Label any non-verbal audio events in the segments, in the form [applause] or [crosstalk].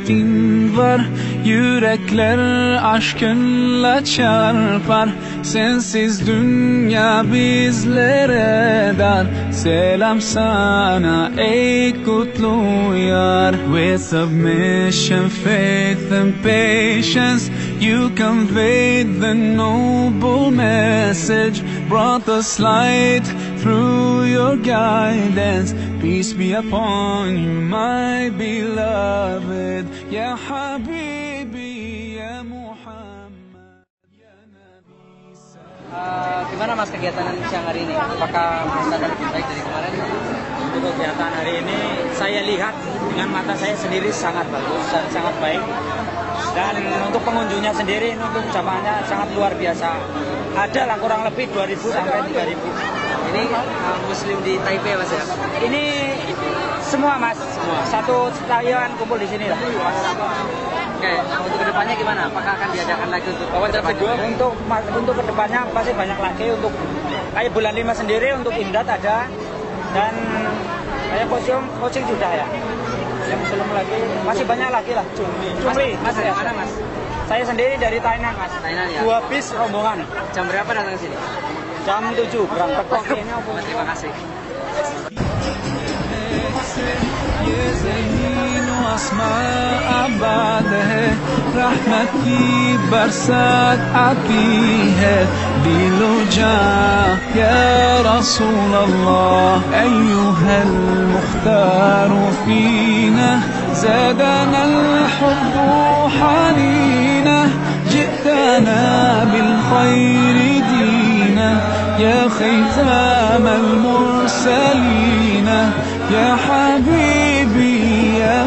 hasretin var. Yürekler aşkınla çarpar. Sensiz dünya bizlere dar. Selam sana ey kutlu yar. With submission, faith and patience You conveyed the noble message. Brought us light through your guidance. Peace be upon you my beloved mas kegiatan siang hari ini? Apakah merasa lebih baik dari kemarin? Untuk kegiatan hari ini saya lihat dengan mata saya sendiri sangat bagus sangat baik. Dan untuk pengunjungnya sendiri untuk jamaahnya sangat luar biasa. Ada lah kurang lebih 2000 sampai 3000. Ini eh, muslim di Taipei mas ya? Ini semua mas, semua. Satu Taiwan kumpul di sini lah. Oke, untuk ke depannya gimana? Apakah akan diadakan lagi untuk ke depannya? Untuk untuk ke depannya pasti banyak lagi untuk kayak bulan lima sendiri untuk Imdat ada dan kayak coaching coaching sudah ya. Yang belum lagi masih banyak lagi lah. Cumi. Mas, Cumi. mas dari mana mas? Saya sendiri dari Thailand mas. Thailand, ya? Dua bis rombongan. Jam berapa datang ke sini? Jam 7 berangkat kok? Mas, terima kasih. أسماء رحمت رحمتي برسات أبيه. بلجا يا رسول الله. أيها المختار فينا. زادنا الحب حنينا. جئتنا بالخير دينا. يا ختام المرسلين. يا حبيبي يا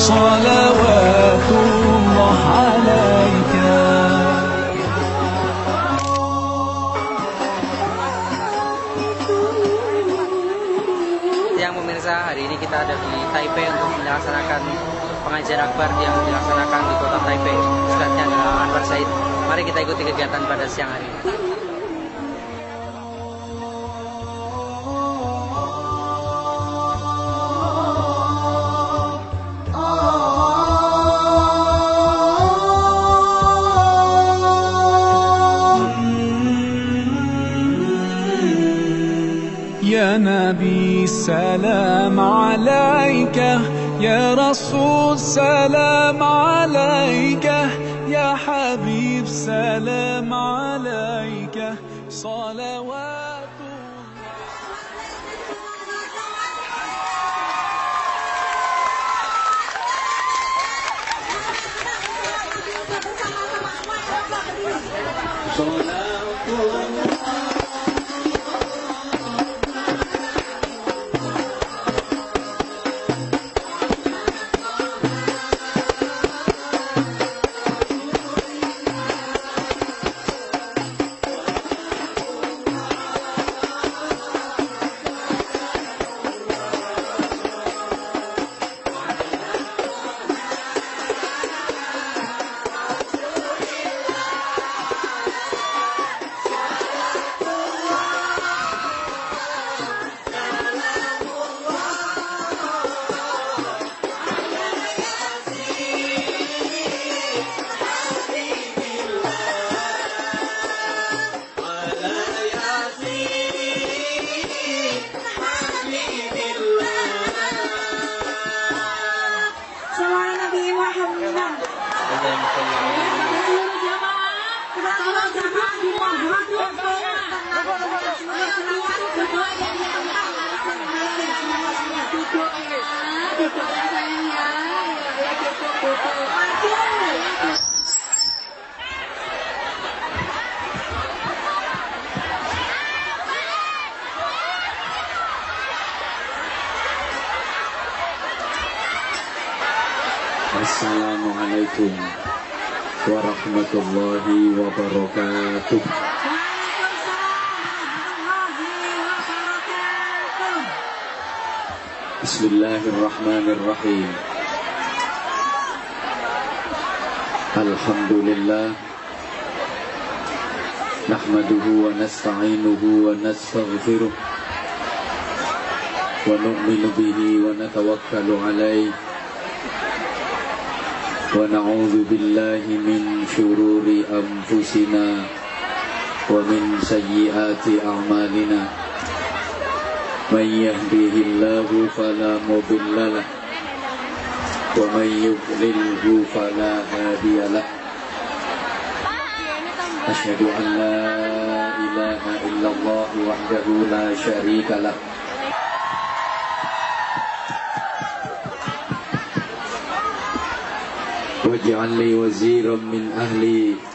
صلوات الله عليك Yang pemirsa, hari ini kita ada di Taipei untuk melaksanakan pengajian akbar yang dilaksanakan di kota Taipei. Ustadznya adalah Anwar Said. Mari kita ikuti kegiatan pada siang hari ini. نبي سلام عليك. يا رسول سلام عليك. يا حبيب سلام عليك. صلوات الله. Nu'minu bihi wa natawakkalu alaih. ونعوذ بالله من شرور أنفسنا ومن سيئات أعمالنا من يهده الله فلا مضل له ومن يضلله فلا هادي له أشهد أن لا إلا الله وحده لا شريك له. واجعل لي وزيرا من أهلي.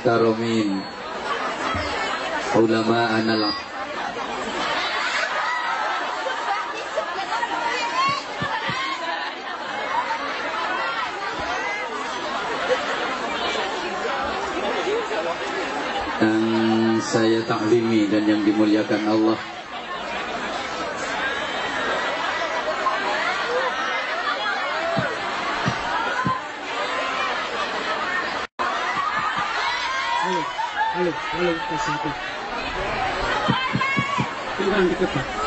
المحترمين علماءنا الع- yang saya taklimi dan yang dimuliakan Allah Kurang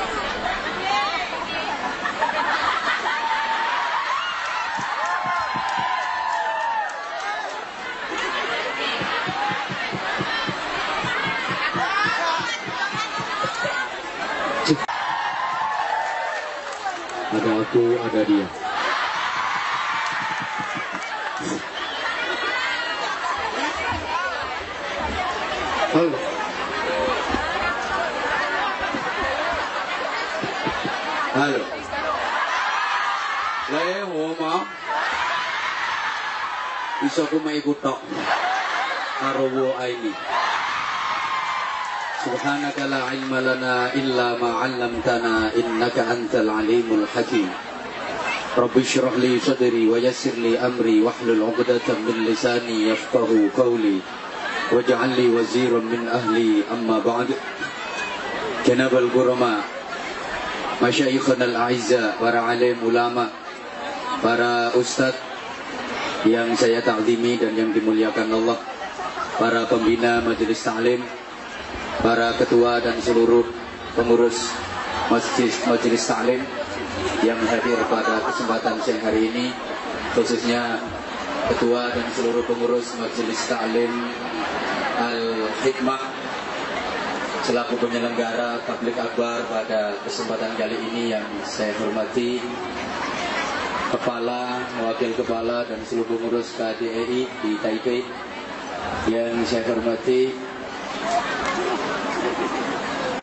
kutok karo aini. Subhanaka la ilma lana illa ma 'allamtana innaka antal alimul hakim. Rabbi syrah li sadri wa yassir li amri wahlul 'uqdatam min lisani yafqahu qawli waj'al li waziran min ahli amma ba'd. Janabal gurama Masyayikhana al-a'izza para alim ulama para ustadz yang saya taklimi dan yang dimuliakan Allah para pembina majelis taklim para ketua dan seluruh pengurus masjid majelis taklim yang hadir pada kesempatan siang hari ini khususnya ketua dan seluruh pengurus majelis taklim al-hikmah selaku penyelenggara tablik akbar pada kesempatan kali ini yang saya hormati kepala, wakil kepala dan seluruh pengurus KDEI di Taipei. Yang saya hormati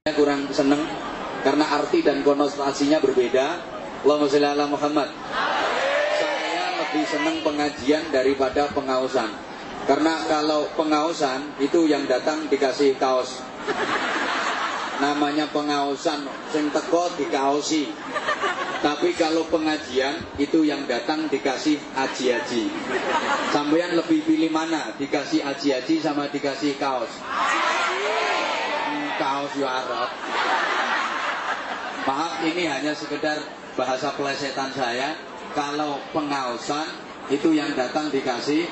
saya kurang seneng karena arti dan konotasinya berbeda. Allahumma sholli ala Muhammad. Saya lebih seneng pengajian daripada pengausan karena kalau pengausan itu yang datang dikasih kaos. Namanya pengausan sing teko dikaosi tapi kalau pengajian itu yang datang dikasih aji-aji. Sampean lebih pilih mana? Dikasih aji-aji sama dikasih kaos? Hmm, kaos yo arep maaf ini hanya sekedar bahasa pelesetan saya. Kalau pengausan itu yang datang dikasih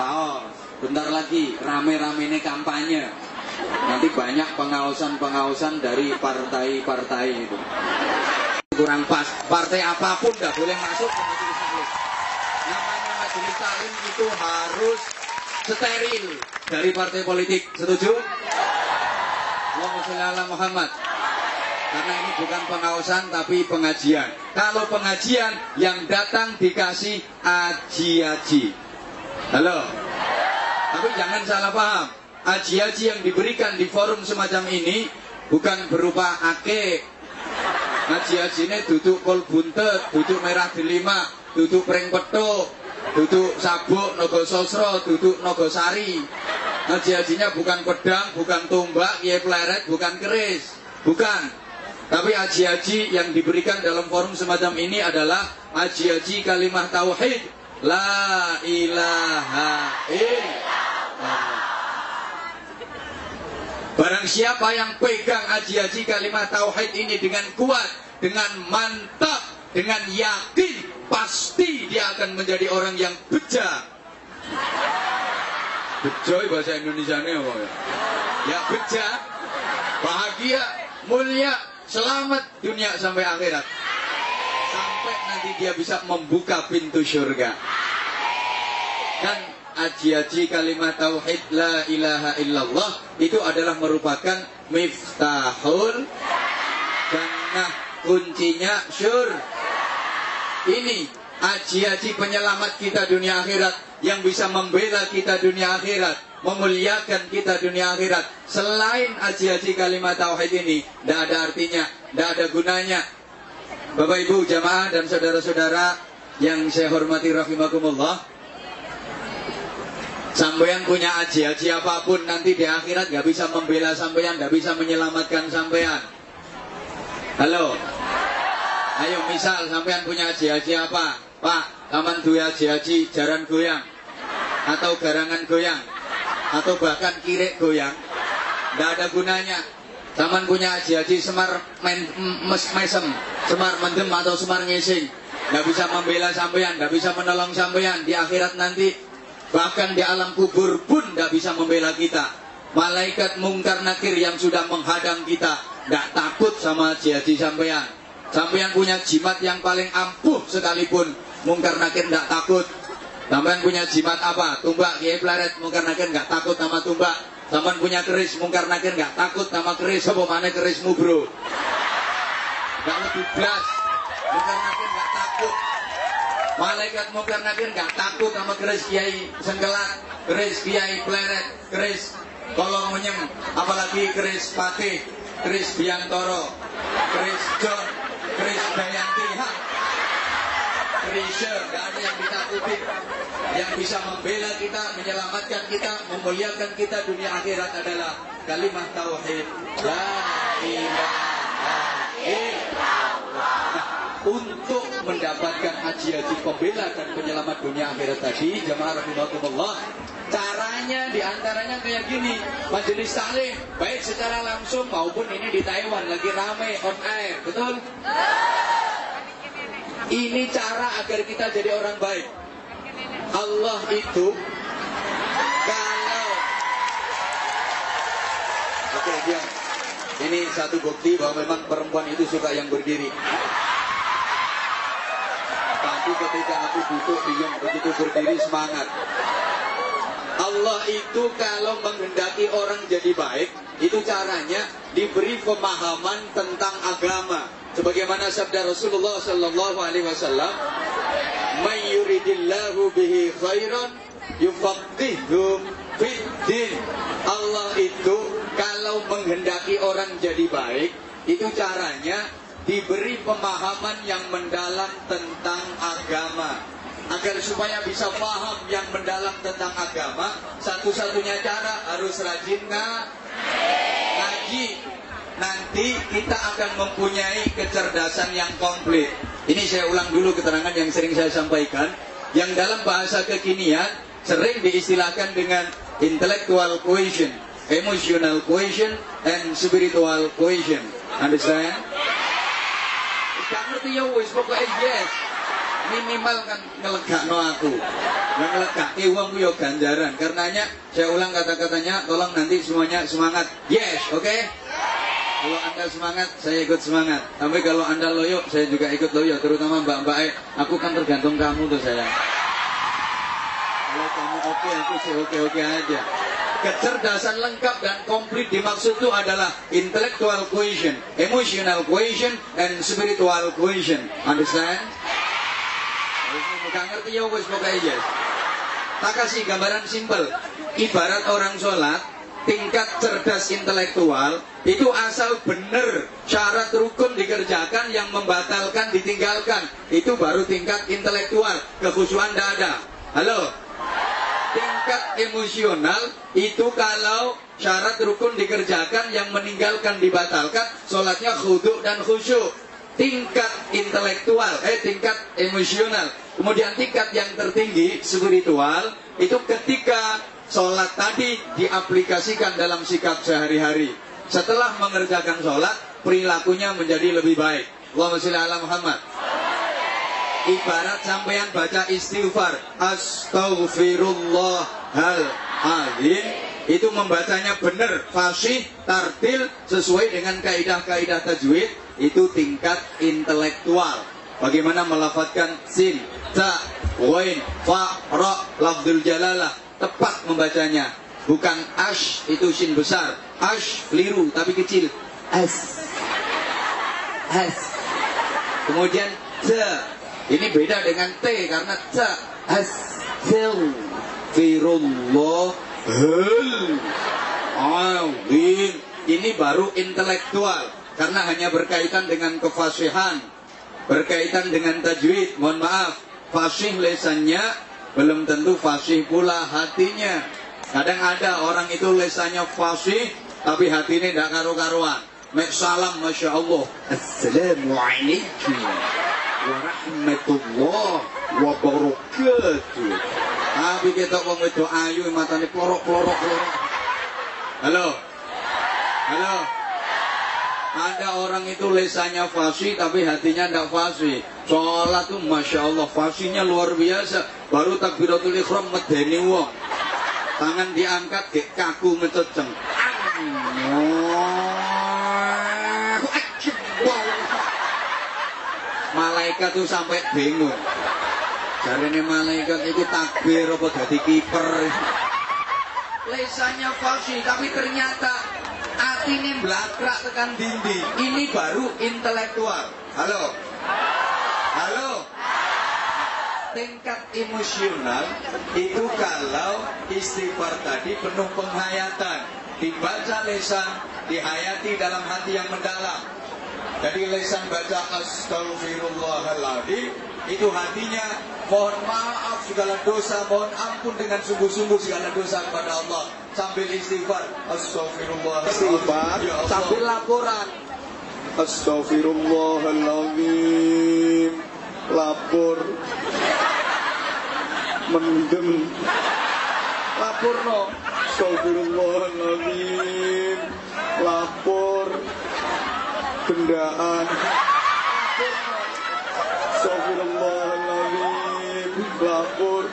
kaos. Bentar lagi rame-rame ini kampanye. Nanti banyak pengausan-pengausan dari partai-partai itu kurang pas. Partai apa pun nggak boleh masuk ke majelis taklim. Namanya majelis taklim itu harus steril dari partai politik. Setuju? Ala Muhammad. Karena ini bukan pengausan tapi pengajian. Kalau pengajian yang datang dikasih aji-aji. Halo? Tapi jangan salah paham. Haji-haji yang diberikan di forum semacam ini bukan berupa ake. Haji-haji ini duduk kol buntet, duduk merah delima, duduk pring petuk, duduk sabuk, nogo sosro, duduk nogo sari. Haji-hajinya bukan pedang, bukan tombak, kiai pleret, bukan keris. Bukan. Tapi haji-haji yang diberikan dalam forum semacam ini adalah haji-haji kalimah tauhid. La ilaha illallah. Barang siapa yang pegang haji-haji kalimat tauhid ini dengan kuat, dengan mantap, dengan yakin, pasti dia akan menjadi orang yang beja. Beja bahasa Indonesia ini apa ya? Ya beja, bahagia, mulia, selamat dunia sampai akhirat. Sampai nanti dia bisa membuka pintu surga. Dan haji-haji kalimat tauhid la ilaha illallah itu adalah merupakan miftahul jannah kuncinya syur. Ini haji-haji penyelamat kita dunia akhirat yang bisa membela kita dunia akhirat memuliakan kita dunia akhirat. Selain haji-haji kalimat tauhid ini tidak ada artinya tidak ada gunanya. Bapak Ibu jamaah dan saudara-saudara yang saya hormati rahimakumullah Sampean punya haji-haji apa pun nanti di akhirat nggak bisa membela sampean, nggak bisa menyelamatkan sampean. Halo. Ayo misal sampean punya haji-haji apa? Pak, taman dua haji-haji jaran goyang atau garangan goyang atau bahkan kirek goyang. Nggak ada gunanya. Taman punya haji-haji semar men, mes, mesem, semar mendem atau semar ngising. Nggak bisa membela sampean, nggak bisa menolong sampean di akhirat nanti Bahkan di alam kubur pun tidak bisa membela kita. Malaikat mungkar nakir yang sudah menghadang kita. Tidak takut sama haji-haji sampean. Sampean punya jimat yang paling ampuh sekalipun. Mungkar nakir tidak takut. Sampean punya jimat apa? Tumbak, kiai plaret, mungkar nakir nggak takut sama tumbak. Sampean punya keris, mungkar nakir nggak takut sama keris. Apa mana kerismu bro? Nggak lebih belas. Mungkar nakir nggak takut. Malaikat mungkar nakir nggak takut sama keris kiai sengkelat, keris kiai pleret, keris kolong menyem, apalagi keris patih, keris biantoro, keris john, keris dayanti, ha. Krisya, nggak ada yang ditakuti. Yang bisa membela kita, menyelamatkan kita, memuliakan kita dunia akhirat adalah kalimat tauhid. La ilaha illallah. Untuk mendapatkan haji-haji pembela dan penyelamat dunia akhirat tadi jemaah rahimahumullah caranya di antaranya kayak gini majelis taklim baik secara langsung maupun ini di Taiwan lagi rame on air betul? Ini cara agar kita jadi orang baik. Allah itu kalau oke diam. Ini satu bukti bahwa memang perempuan itu suka yang berdiri tapi ketika aku duduk diam begitu berdiri semangat. Allah itu kalau menghendaki orang jadi baik, itu caranya diberi pemahaman tentang agama. Sebagaimana sabda Rasulullah Sallallahu Alaihi Wasallam, "Mayyuridillahu bihi khairan yufaqihu fiddin." Allah itu kalau menghendaki orang jadi baik, itu caranya diberi pemahaman yang mendalam tentang agama. Agar supaya bisa paham yang mendalam tentang agama satu-satunya cara harus rajin ngaji. Nanti kita akan mempunyai kecerdasan yang komplit. Ini saya ulang dulu keterangan yang sering saya sampaikan. Yang dalam bahasa kekinian sering diistilahkan dengan intellectual cohesion emotional cohesion and spiritual cohesion. Understand gak ngerti ya wis pokoknya yes minimal kan ngelegakno aku. Yang ngelegake wong ku yo ganjaran. Karenanya saya ulang kata-katanya tolong nanti semuanya semangat. Yes oke? Okay? kalau anda semangat saya ikut semangat. Tapi kalau anda loyo saya juga ikut loyo terutama mbak-mbak aku kan tergantung kamu tuh saya kalau kamu oke okay, aku sih oke-oke aja kecerdasan lengkap dan komplit dimaksud itu adalah intellectual cohesion, emotional cohesion, and spiritual cohesion. Understand? Gak ngerti ya wes pokoknya yes. Tak kasih gambaran simpel. Ibarat orang sholat, tingkat cerdas intelektual itu asal benar syarat rukun dikerjakan yang membatalkan ditinggalkan itu baru tingkat intelektual kekhusyuan tidak ada halo tingkat emosional itu kalau syarat rukun dikerjakan yang meninggalkan dibatalkan sholatnya khuduk dan khusyuk. Tingkat intelektual eh tingkat emosional. Kemudian tingkat yang tertinggi spiritual itu ketika sholat tadi diaplikasikan dalam sikap sehari-hari. Setelah mengerjakan sholat perilakunya menjadi lebih baik. Allahumma sholli ala Muhammad ibarat sampean baca istighfar astaghfirullahaladzim itu membacanya benar fasih tartil sesuai dengan kaidah-kaidah tajwid itu tingkat intelektual. Bagaimana melafatkan sin ta wain fa ra lafzul jalalah tepat membacanya. Bukan ash itu sin besar. Ash keliru tapi kecil. As. As. Kemudian te ini beda dengan T karena T Astagfirullah Azim Ini baru intelektual Karena hanya berkaitan dengan kefasihan Berkaitan dengan tajwid. Mohon maaf Fasih lesannya Belum tentu fasih pula hatinya. Kadang ada orang itu lesannya fasih Tapi hatinya tidak karu-karuan Mek salam Masya Allah Assalamualaikum warahmatullah wabarakatuh. Tapi kita wong wedok ayu matane plorok-plorok plorok. Halo. Halo. Ada orang itu lesanya fasih tapi hatinya tidak fasih. Sholat tuh masya Allah fasihnya luar biasa. Baru takbiratul ikhram medeni wong. Tangan diangkat kaku ngececeng. Allahu Akbar malaikat tuh sampai bingung. Ini malaikat itu takbir apa jadi kiper? Lesanya fasih tapi ternyata hati ini belakrak tekan dinding. Ini baru intelektual. Halo? Halo? Tingkat emosional itu kalau istighfar tadi penuh penghayatan. Dibaca lesan dihayati dalam hati yang mendalam jadi lesan baca astagfirullahaladzim itu hatinya mohon maaf segala dosa, mohon ampun dengan sungguh-sungguh segala dosa kepada Allah. Sambil istighfar astagfirullahaladzim istighfar ya Allah. sambil laporan. Astagfirullahaladzim lapor. Mendem. Lapor no. Astagfirullahaladzim lapor bendaan. Astagfirullahaladzim. Lapor.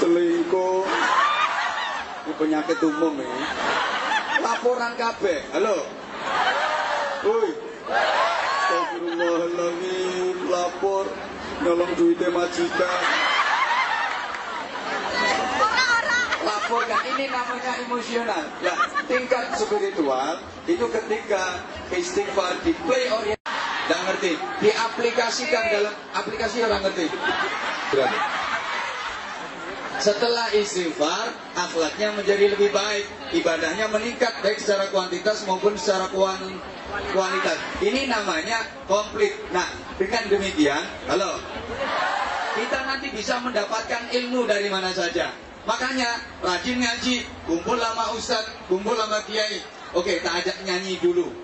Selingkuh. Penyakit umum ini Laporan kabeh. Halo. Woi. Astagfirullahaladzim. Lapor. Nolong duitnya majikan. Laporkan ini namanya emosional. Nah tingkat spiritual itu ketika istighfar di play orient tidak ngerti. Diaplikasikan dalam aplikasi orang ngerti. Berarti setelah istighfar akhlaknya menjadi lebih baik. Ibadahnya meningkat baik secara kuantitas maupun secara kualitas. Ini namanya komplit. Nah dengan demikian halo. Kita nanti bisa mendapatkan ilmu dari mana saja. Makanya rajin ngaji, kumpul lama ustad, kumpul lama kiai. Oke, tak ajak nyanyi dulu.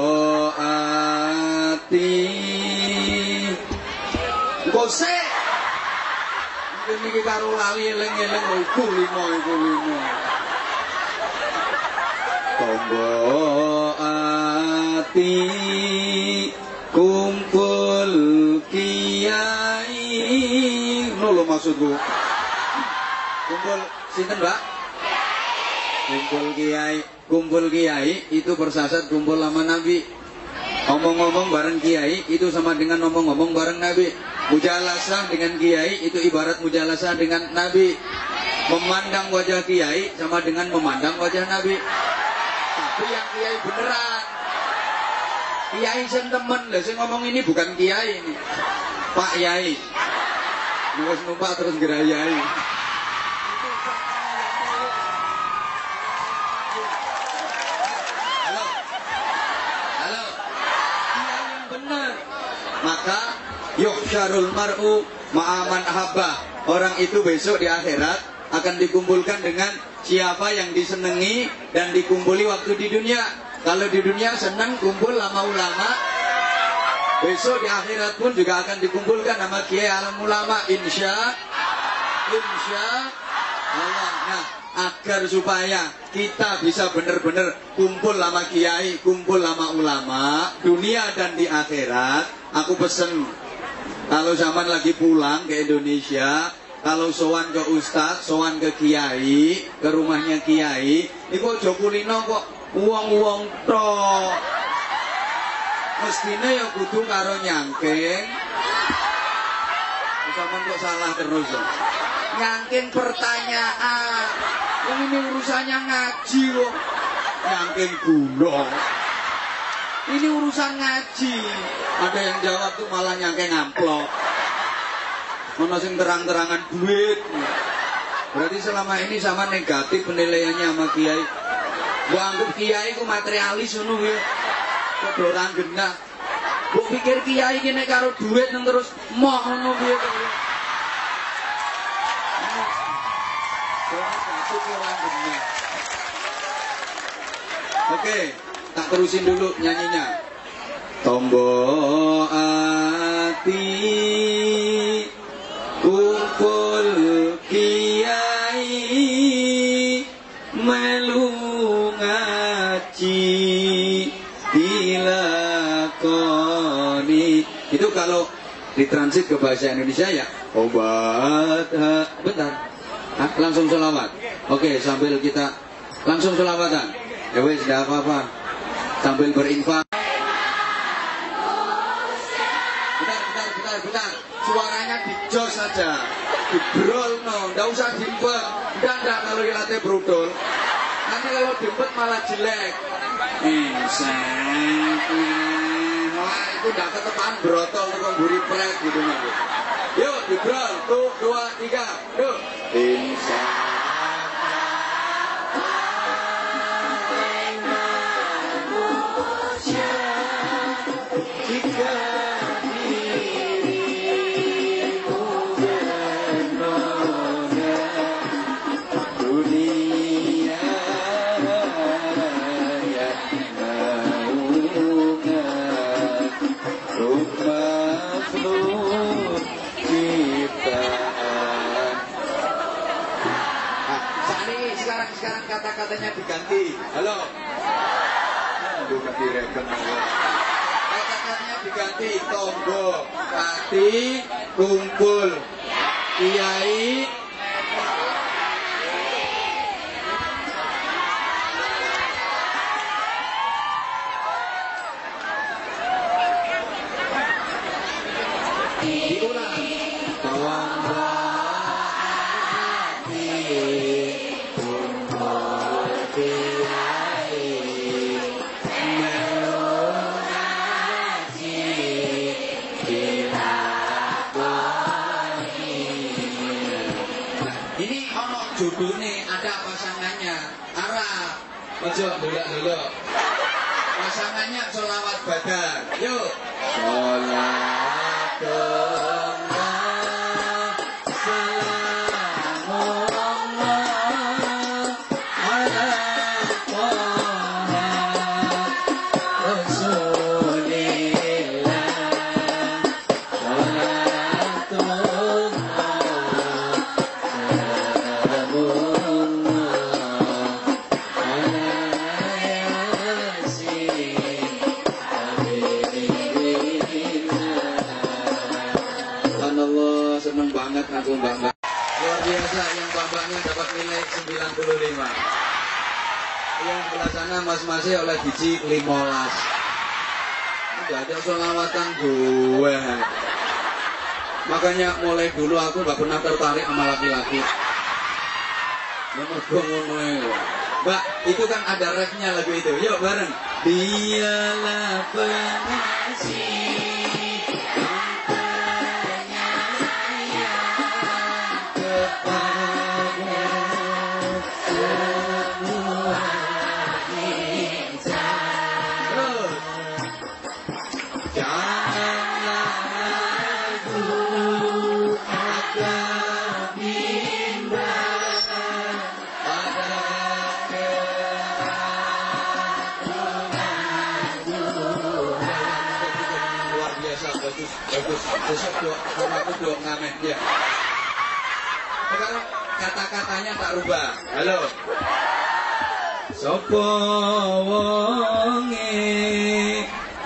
Gose. Ini iki karo lali eling-eling iku limo iku limo. Tombo ati kumpul kiai. Ngono maksudku. Kumpul sinten, Mbak? kumpul kiai kumpul kiai itu bersasat kumpul lama nabi Ngomong-ngomong bareng kiai itu sama dengan ngomong-ngomong bareng nabi Mujalasah dengan kiai itu ibarat mujalasah dengan nabi. Memandang wajah kiai sama dengan memandang wajah nabi. Tapi yang kiai beneran. Kiai sen temen. Lah, saya ngomong ini bukan kiai ini. Pak Yai. Nulis numpak terus gerayai Halo Halo Kiai yang benar Maka Yuhsyarul mar'u ma'aman ahabba Orang itu besok di akhirat akan dikumpulkan dengan siapa yang disenangi dan dikumpuli waktu di dunia. Kalau di dunia senang kumpul lama ulama, besok di akhirat pun juga akan dikumpulkan nama kiai alam ulama insya insya Allah. Nah, agar supaya kita bisa benar-benar kumpul lama kiai, kumpul lama ulama, dunia dan di akhirat, aku pesen kalau zaman lagi pulang ke Indonesia, kalau sowan ke ustaz, sowan ke kiai, ke rumahnya kiai, itu aja kulino kok uang-uang tok. Mestinya ya kudu karo nyangking. Zaman kok salah terus ya. Nyangking pertanyaan. Ini urusannya ngaji kok. Nyangking gulung. Ini urusan ngaji. Ada yang jawab tuh malah nyangking amplop. Mana sing terang-terangan duit. Berarti selama ini sama negatif penilaiannya sama kiai. Gua anggap kiai ku materialis ngono ya. Kok genah. Gua pikir kiai ki nek karo duit nang terus moh ngono piye ya. Dorang tak terusin dulu nyanyinya. Tombo ati kumpul kiai melu ngaji dilakoni. Itu kalau ditransit ke bahasa Indonesia ya obat bentar. Langsung selawat. Oke sambil kita langsung selawatan. Ya wes apa-apa sambil berinfak Bentar, bentar, bentar, bentar. Suaranya dijos saja. Dibrol no, nggak usah dimpet. Enggak, enggak kalau dilatih brudol. Nanti kalau dimpet malah jelek. Insek. Wah, itu enggak ketepan brotol tukang buri pret gitu. Yuk, dibrol. Tuh, dua, tiga. Yuk. Insek. Kata-katanya diganti. Halo. Aduh, ganti regen. Kata-katanya diganti tonggo, hati, kumpul, kiai, itu mbak-mbak. Luar biasa yang bapaknya dapat nilai 95. Yang sebelah sana mas-masnya oleh biji 15. Enggak ada selawatan gue. Makanya mulai dulu aku nggak pernah tertarik sama laki-laki. Mbak, itu kan ada refnya lagu itu. Yuk bareng. Dialah penasih. Sama aku dok ngamen ya sekarang kata-katanya tak rubah? Halo. Sopo wonge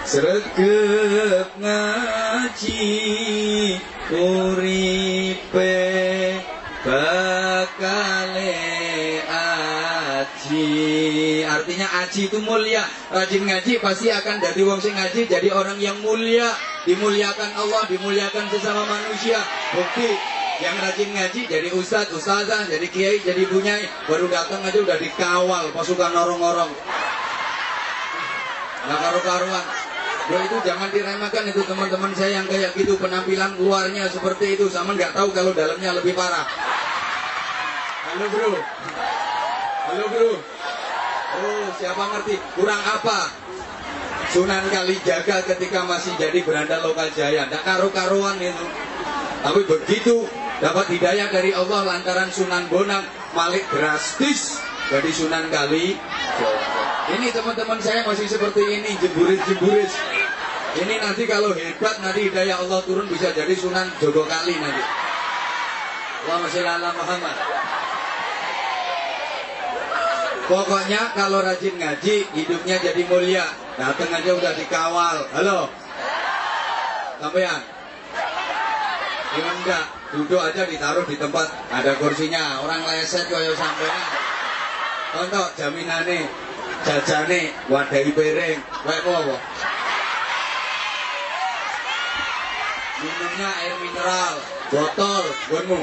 sregep ngaji uripe artinya aji itu mulia. Rajin ngaji pasti akan dari wong sing ngaji jadi orang yang mulia. Dimuliakan Allah dimuliakan sesama manusia. Bukti yang rajin ngaji jadi ustadz, ustazah, jadi kiai, jadi bunyai. Baru datang aja udah dikawal pasukan orang-orang nggak karu-karuan. Bro itu jangan diremehkan itu teman-teman saya yang kayak gitu. Penampilan luarnya seperti itu. Sama nggak tahu kalau dalamnya lebih parah. Halo bro, halo bro. Siapa ngerti? Kurang apa? Sunan Kalijaga ketika masih jadi beranda lokal jaya, nggak karu-karuan itu. Tapi begitu dapat hidayah dari Allah lantaran Sunan Bonang Malik drastis jadi Sunan Kali. Ini teman-teman saya masih seperti ini jemburis-jemburis. Ini nanti kalau hebat nanti hidayah Allah turun bisa jadi Sunan Jogo Kali nanti. Allahumma sholli ala Muhammad. Pokoknya kalau rajin ngaji hidupnya jadi mulia. Datang aja udah dikawal. Halo. Sampean. Ya enggak, duduk aja ditaruh di tempat ada kursinya. Orang leset kaya sampean. Contoh jaminane jajane wadahi piring, kowe apa? Minumnya air mineral, botol, gonmu.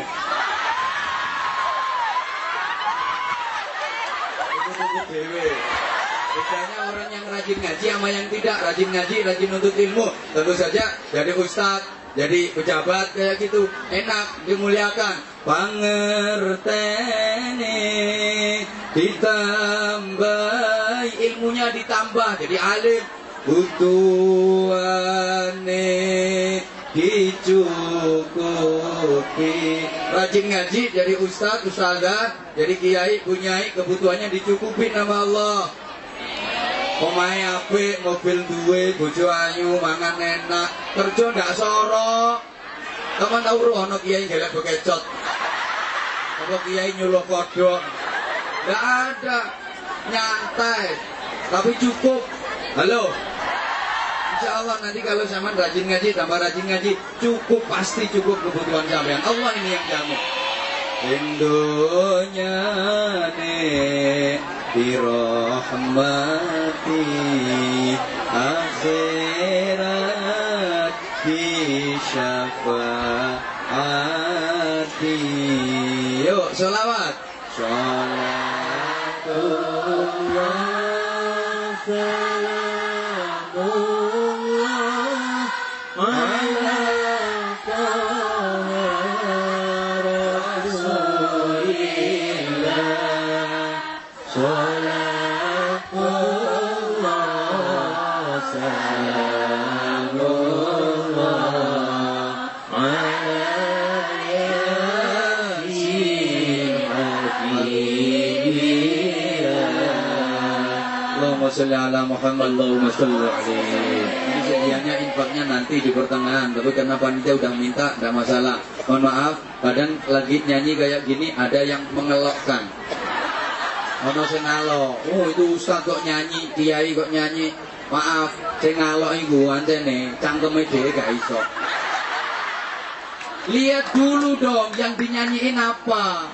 Itu nunggu dewe. Bedanya orang yang rajin ngaji sama yang tidak rajin ngaji, rajin nuntut ilmu. Tentu saja jadi ustadz, jadi pejabat kayak gitu enak dimuliakan. Pangertene ditambah ilmunya ditambah jadi alim butuhane dicukupi rajin ngaji jadi ustadz ustazah jadi kiai bunyai kebutuhannya dicukupi nama Allah Omahe apik, mobil duwe, bojo ayu, mangan enak, kerja ndak sorok. Kamu tahu ru ono kiai gelek bekecot. Apa kiai nyuluh kodok. Ndak ada. Nyantai. Tapi cukup. Halo. Insya Allah nanti kalau zaman rajin ngaji, tambah rajin ngaji, cukup pasti cukup kebutuhan sampean. Allah ini yang jamu. Indonya ne dirahmati akhirat di syafaati. Yuk, sholawat. Muhammad Allahumma salli alaihi sedianya infaknya nanti di pertengahan Tapi karena panitia udah minta, tidak masalah Mohon maaf, badan lagi nyanyi kayak gini Ada yang mengelokkan Ono sing ngalok, oh itu ustaz kok nyanyi, kiai kok nyanyi. Maaf, sing ngalok iku antene cangkeme dhewe gak iso. Lihat dulu dong yang dinyanyiin apa.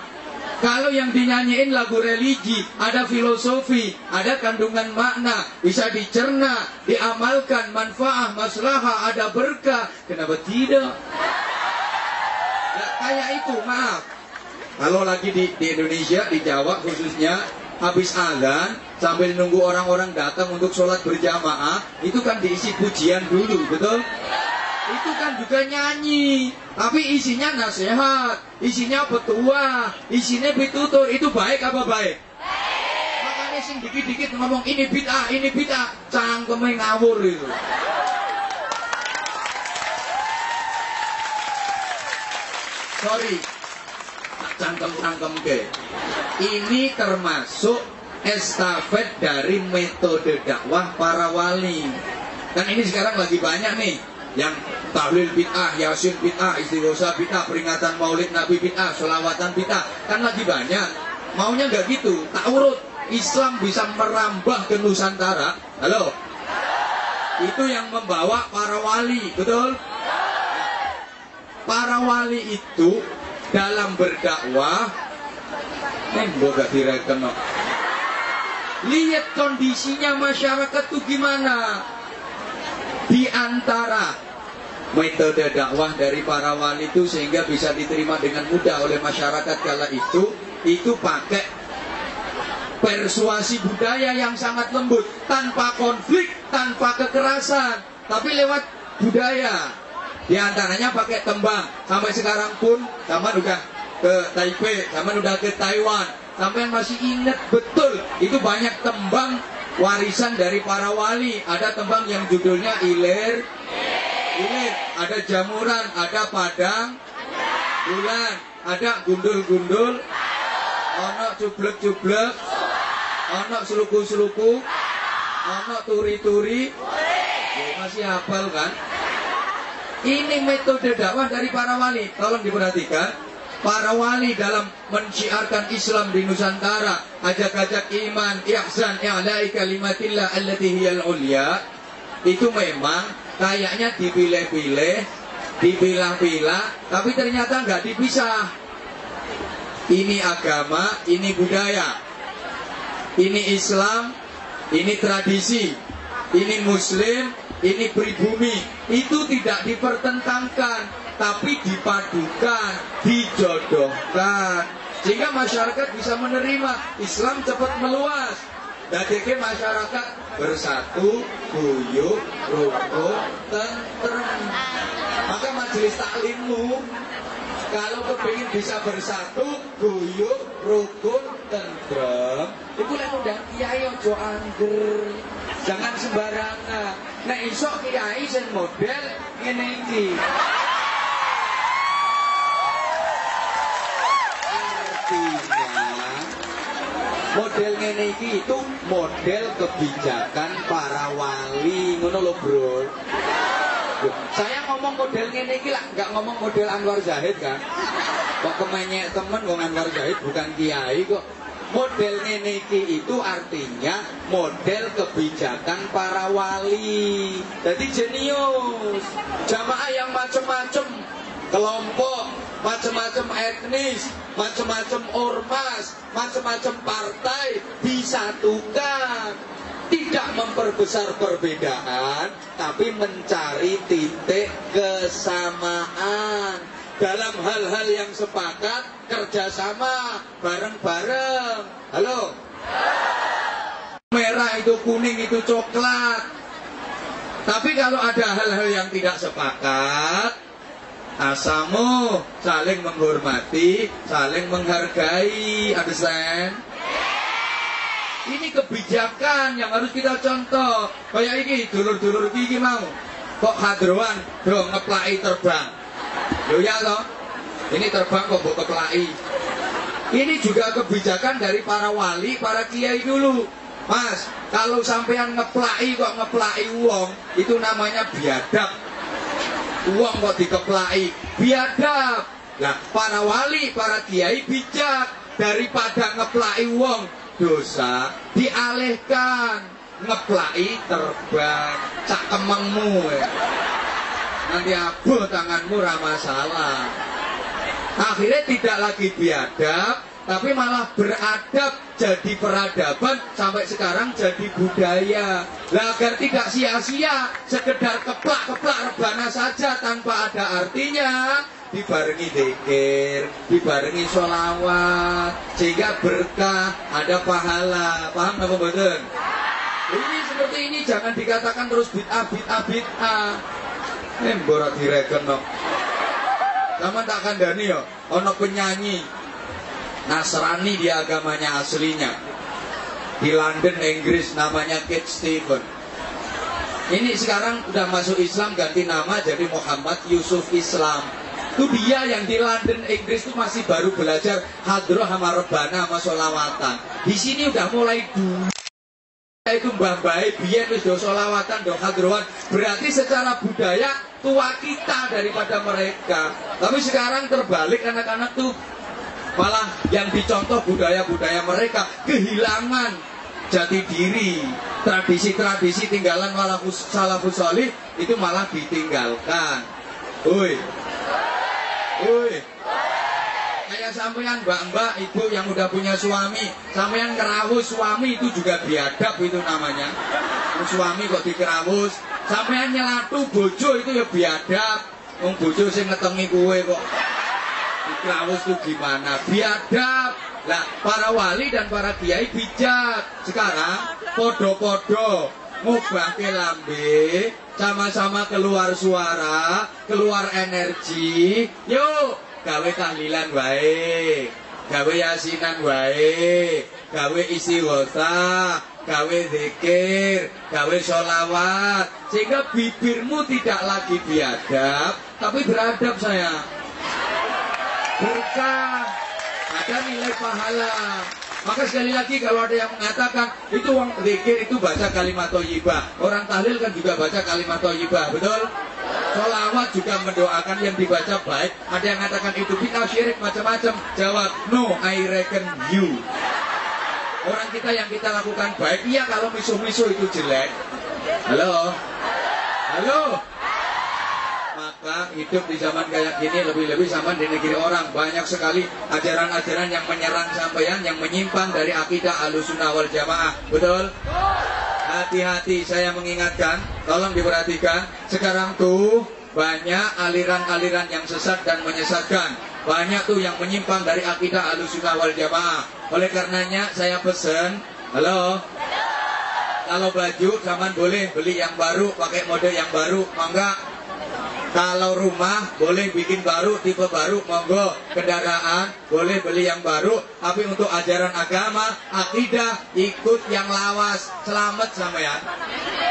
Kalau yang dinyanyiin lagu religi, ada filosofi, ada kandungan makna, bisa dicerna, diamalkan, manfaat, maslahah, ada berkah. Kenapa tidak? Ya, kayak itu, maaf. Kalau lagi di, di Indonesia, di Jawa khususnya, habis azan, sambil nunggu orang-orang datang untuk sholat berjamaah, itu kan diisi pujian dulu, betul? Itu kan juga nyanyi. Tapi isinya nasihat isinya petua. Isinya pitutur itu baik apa baik? Makanya sing dikit-dikit ngomong ini bid'ah ini bid'ah. Cangkeme ngawur itu. Sorry. Cangkem-cangkem ke ini termasuk estafet dari metode dakwah para wali. Kan ini sekarang lagi banyak nih yang tahlil bid'ah, yasin bid'ah, istighosa bid'ah, peringatan maulid nabi bid'ah, selawatan bid'ah, kan lagi banyak. Maunya nggak gitu, tak urut. Islam bisa merambah ke Nusantara. Halo? Itu yang membawa para wali, betul? Para wali itu dalam berdakwah, nembok gak direken no. Lihat kondisinya masyarakat tuh gimana. Di antara metode dakwah dari para wali itu sehingga bisa diterima dengan mudah oleh masyarakat kala itu itu pakai persuasi budaya yang sangat lembut tanpa konflik tanpa kekerasan tapi lewat budaya. Di antaranya pakai tembang. Sampai sekarang pun zaman udah ke Taipei zaman udah ke Taiwan. Sampai masih ingat betul itu banyak tembang warisan dari para wali. Ada tembang yang judulnya Ilir Ilir ada jamuran ada padang bulan ada gundul-gundul ono cublek-cublek ono seluku-seluku ono turi-turi. Ya, masih hafal kan? Ini metode dakwah dari para wali. Tolong diperhatikan. Para wali dalam menciarkan Islam di Nusantara ajak-ajak iman ihsan i'la'i kalimatillah allati hiyal ulya itu memang kayaknya dipilih-pilih dipilah-pilah tapi ternyata nggak dipisah. Ini agama ini budaya. Ini Islam ini tradisi. Ini muslim ini pribumi. Itu tidak dipertentangkan tapi dipadukan dijodohkan. Sehingga masyarakat bisa menerima. Islam cepat meluas. Dadeke masyarakat bersatu, guyup, rukun, tentrem. Maka majelis taklimmu kalau kepingin bisa bersatu, guyup, rukun, tentrem, itu lek undang kiai ojo angger. Jangan sembarangan. Nek iso kiai sing model ngene iki. Artinya model ngene itu model kebijakan para wali. Ngono lho bro. Saya ngomong model ngene iki lah nggak ngomong model Anwar Zahid kan? Kok kemenyek temen wong Anwar Zahid bukan kiai kok. Model ngene itu artinya model kebijakan para wali. Jadi jenius. Jamaah yang macem-macem. Kelompok macam-macam etnis, macam-macam ormas, macam-macam partai disatukan. Tidak memperbesar perbedaan, tapi mencari titik kesamaan. Dalam hal-hal yang sepakat, kerjasama, bareng-bareng. Halo? Merah itu kuning itu coklat. Tapi kalau ada hal-hal yang tidak sepakat, asamu saling menghormati, saling menghargai, understand? Ini kebijakan yang harus kita contoh. Kayak ini, dulur-dulur iki mau. Kok hadroan, do ngeplai terbang. Loh ya toh? Ini terbang kok mbok keplai. Ini juga kebijakan dari para wali, para kiai dulu. Mas, kalau sampean ngeplai kok ngeplai uang, itu namanya biadab uang kok dikeplai biadab. Lah para wali para kiai bijak daripada ngeplai uang. Dosa dialihkan. Ngeplai terbang cak kemengmu ya. nanti abu tanganmu ramah masalah. Akhirnya tidak lagi biadab tapi malah beradab jadi peradaban sampai sekarang jadi budaya. Lah agar tidak sia-sia sekedar keplak-keplak rebana saja tanpa ada artinya dibarengi zikir, dibarengi sholawat, sehingga berkah, ada pahala. Paham apa betul? Ini seperti ini jangan dikatakan terus bid'ah, bid'ah, bid'ah. Ini borak direken no. Sama tak kandani ya, ono penyanyi Nasrani di agamanya aslinya. Di London, Inggris namanya Kate Stephen. Ini sekarang udah masuk Islam ganti nama jadi Muhammad Yusuf Islam. Itu dia yang di London, Inggris itu masih baru belajar hadroh sama rebana sama sholawatan. Di sini udah mulai dulu itu mbah baik biyen wis do sholawatan do hadrohan berarti secara budaya tua kita daripada mereka tapi sekarang terbalik anak-anak tuh malah yang dicontoh budaya-budaya mereka kehilangan jati diri. Tradisi-tradisi tinggalan salafus salafus solih itu malah ditinggalkan. Woi Woi kayak sampean mbak-mbak ibu yang udah punya suami. Sampean kerawus suami itu juga biadab itu namanya. Suami kok dikerawus. Sampean nyelatu bojo itu ya biadab. Wong bojo sing ngetengi kue kok dikerawus itu gimana? Biadab. Lah para wali dan para kiai bijak. Sekarang podo-podo. Ngubah ke lambe sama-sama keluar suara keluar energi. Yuk gawe tahlilan wae. Gawe yasinan wae. Gawe isi wota gawe zikir. Gawe sholawat. Sehingga bibirmu tidak lagi biadab tapi beradab saya berkah ada nilai pahala maka sekali lagi kalau ada yang mengatakan itu uang zikir itu baca kalimat toyibah orang tahlil kan juga baca kalimat toyibah betul Solawat juga mendoakan yang dibaca baik. Ada yang mengatakan itu kita syirik macam-macam. Jawab, no, I reckon you. Orang kita yang kita lakukan baik, iya kalau misu-misu itu jelek. Halo? Halo? Maka hidup di zaman kayak gini lebih-lebih sama di negeri orang. Banyak sekali ajaran-ajaran yang menyerang sampeyan, yang menyimpang dari akidah alusunah wal jamaah. Betul? Hati-hati saya mengingatkan, tolong diperhatikan. Sekarang tuh banyak aliran-aliran yang sesat dan menyesatkan. Banyak tuh yang menyimpang dari akidah alusunah wal jamaah. Oleh karenanya saya pesen, halo, kalau baju zaman boleh beli yang baru, pakai mode yang baru, mangga. Kalau rumah boleh bikin baru, tipe baru, monggo. Kendaraan boleh beli yang baru, tapi untuk ajaran agama, akidah ikut yang lawas. Selamat sama ya.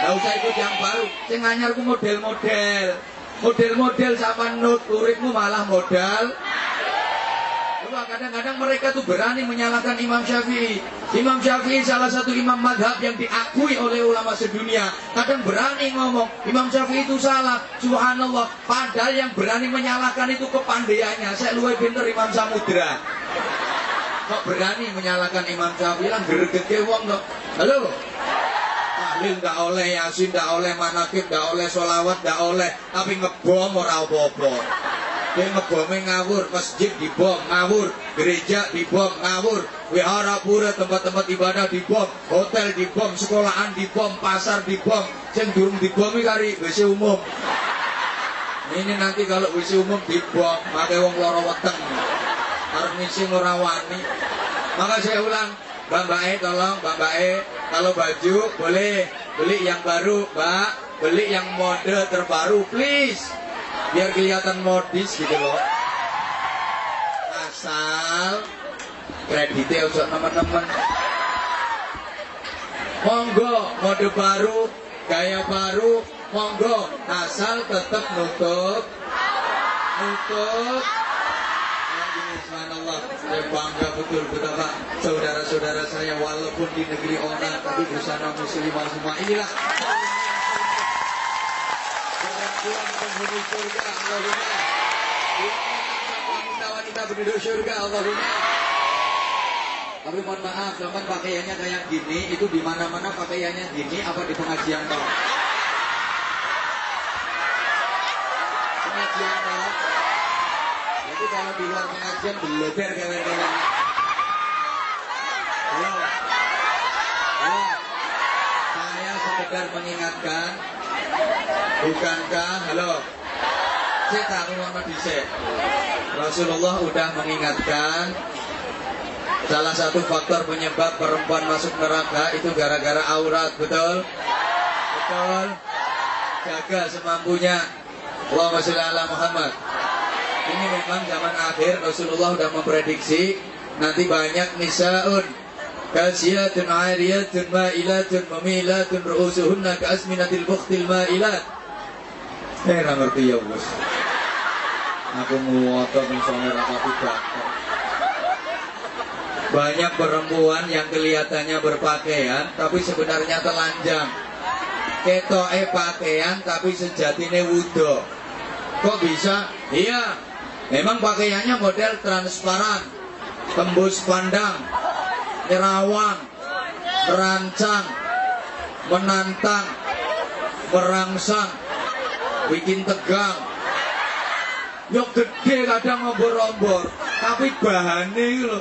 Gak usah ikut yang baru. Sing anyar ku model-model. Model-model sama nut, uripmu malah modal. Coba kadang-kadang mereka tuh berani menyalahkan Imam Syafi'i. Imam Syafi'i salah satu imam madhab yang diakui oleh ulama sedunia. Kadang berani ngomong, Imam Syafi'i itu salah. Subhanallah. Padahal yang berani menyalahkan itu kepandaiannya. Saya luwe pinter Imam Samudra. Kok berani menyalahkan Imam Syafi'i lah gregetke wong kok. Halo? Tahlil nggak oleh, Yasin nggak oleh, manakib nggak oleh, sholawat nggak oleh, tapi ngebom ora apa-apa. Dia ngebomnya ngawur, masjid dibom, ngawur, gereja dibom, ngawur, wihara pura, tempat-tempat ibadah dibom, hotel dibom, sekolahan dibom, pasar dibom, yang durung dibom kari WC umum. Ini nanti kalau WC umum dibom, pakai wong loro weteng. Harus ngisi ngurawani. Maka saya ulang, Mbak Mbak E tolong, Mbak Mbak E, kalau baju boleh beli yang baru, Mbak, beli yang mode terbaru, please biar kelihatan modis gitu loh. Asal kreditnya untuk teman-teman. Monggo mode baru gaya baru monggo. Asal tetap nutup. Nutup. Subhanallah, saya bangga betul betapa saudara-saudara saya walaupun di negeri orang tapi bersama muslimah semua. Inilah Tuhan penghuni surga Allahumma wanita-wanita penduduk surga Allahumma tapi mohon maaf, teman pakaiannya kayak gini, itu di mana-mana pakaiannya gini, apa di pengajian toh? Pengajian toh? Jadi kalau di luar pengajian beleber kawan-kawan. Halo, halo sekadar mengingatkan? Bukankah? Halo? Saya tak dhisik. Rasulullah udah mengingatkan Salah satu faktor penyebab perempuan masuk neraka itu gara-gara aurat, betul? Betul. Jaga semampunya. Allahumma sholli ala Muhammad. Ini memang zaman akhir Rasulullah sudah memprediksi nanti banyak nisaun kasiyatun ariyatun ma'ilatun mamilatun ru'usuhunna ka'asminatil bukhtil ma'ilat. Eh, ra ngerti ya, Bos. Aku nguwoto ning sone ra tapi bakar. Banyak perempuan yang kelihatannya berpakaian tapi sebenarnya telanjang. Ketoke pakaian tapi sejatine wudo. Kok bisa? Iya. Memang pakaiannya model transparan, tembus pandang, nerawang, merancang, menantang, merangsang, bikin tegang. Yo gede kadang ngombor-ombor, tapi bahannya itu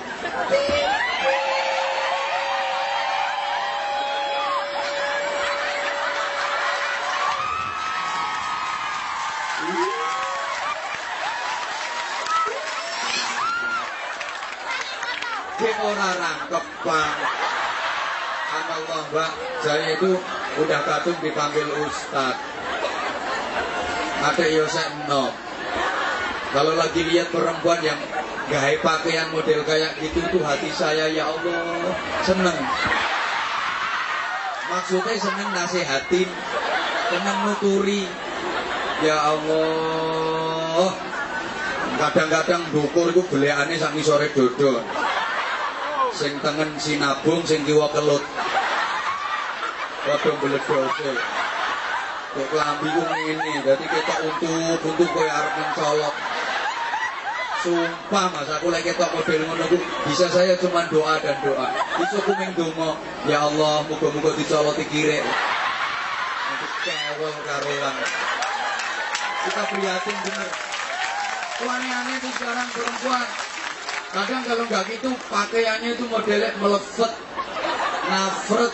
ora rangkep bang. Allah mbak, saya itu udah kadung dipanggil ustad. Ada Yosef no. Kalau lagi lihat perempuan yang gaya pakaian model kayak gitu tuh hati saya ya Allah seneng. Maksudnya seneng nasihatin, seneng nuturi. Ya Allah. Kadang-kadang dukur itu beliannya sami sore dodol sing tengen sinabung sing kiwa kelut padha mbledose kok klambi ku ngene dadi ketok untuk untuk koyo arep mencolok Sumpah mas, aku lagi ketok model ngono ku bisa saya cuma doa dan doa. Iso ku ming donga, ya Allah, muga-muga dicoloti kirek. Kewel karuan. Kita prihatin bener. Aneh-aneh tuh sekarang perempuan kadang kalau nggak gitu pakaiannya itu modelnya meleset nafret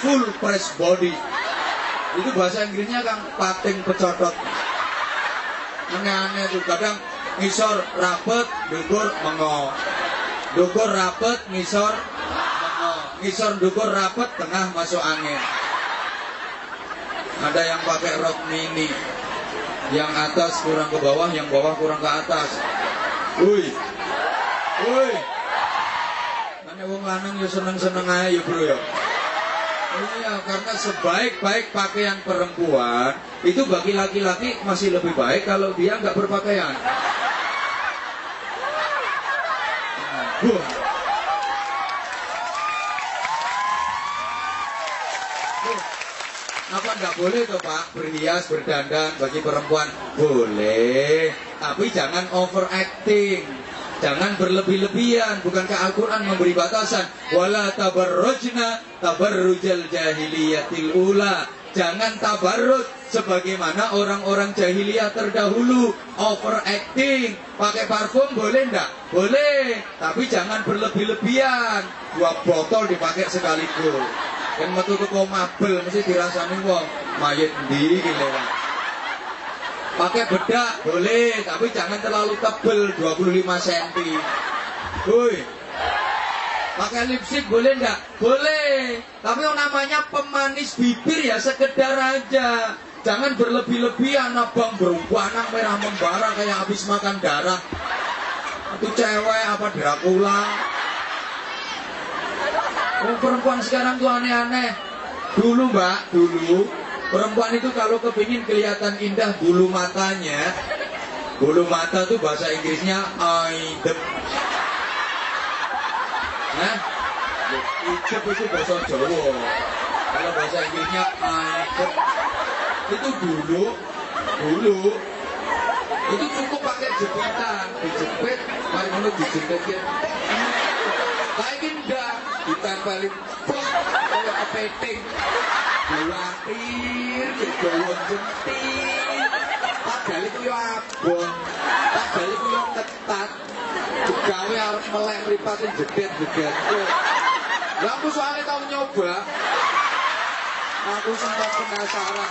full press body. Itu bahasa Inggrisnya kan pating pecotot aneh-aneh tuh kadang ngisor rapet dukur mengo. Dukur rapet ngisor mengo. Ngisor dukur rapet tengah masuk angin. Ada yang pakai rok mini. Yang atas kurang ke bawah yang bawah kurang ke atas. Wih, Woi. Ane wong lanang ya seneng-seneng aja ya, Bro ya. Iya, karena sebaik-baik pakaian perempuan itu bagi laki-laki masih lebih baik kalau dia nggak berpakaian. Wah. Apa nggak boleh tuh Pak berhias berdandan bagi perempuan? Boleh, tapi jangan overacting. Jangan berlebih-lebihan, bukankah Al-Quran memberi batasan? Wala tabarrujna tabarrujal jahiliyatil ula. Jangan tabarruj sebagaimana orang-orang jahiliyah terdahulu overacting. Pakai parfum boleh enggak? Boleh, tapi jangan berlebih-lebihan. Dua botol dipakai sekaligus. Kan metu teko mabel mesti dirasani wong. Mayit ndi lewat. Pakai bedak boleh, tapi jangan terlalu tebel 25 cm. Woi. Pakai lipstick boleh enggak? Boleh. Tapi yang namanya pemanis bibir ya sekedar aja. Jangan berlebih-lebihan abang berumpana merah membara kayak habis makan darah. Itu cewek apa Dracula? Oh, perempuan sekarang tuh aneh-aneh. Dulu mbak, dulu Perempuan itu kalau kepingin kelihatan indah bulu matanya, bulu mata tuh bahasa Inggrisnya aidep. Nah, ijep itu bahasa Jawa. Kalau bahasa Inggrisnya aidep. Itu dulu, dulu itu cukup pakai jepitan, dijepit, mari menurut dijepit ya. Lagi enggak, ditempelin, plok, kayak kepeting. Khawatir, digawa genting. Padahal itu yo abon. Padahal itu yo ketat. Digawe arep melek mripate jedet-jedet. Lah aku soalnya tau nyoba. Aku sempat penasaran.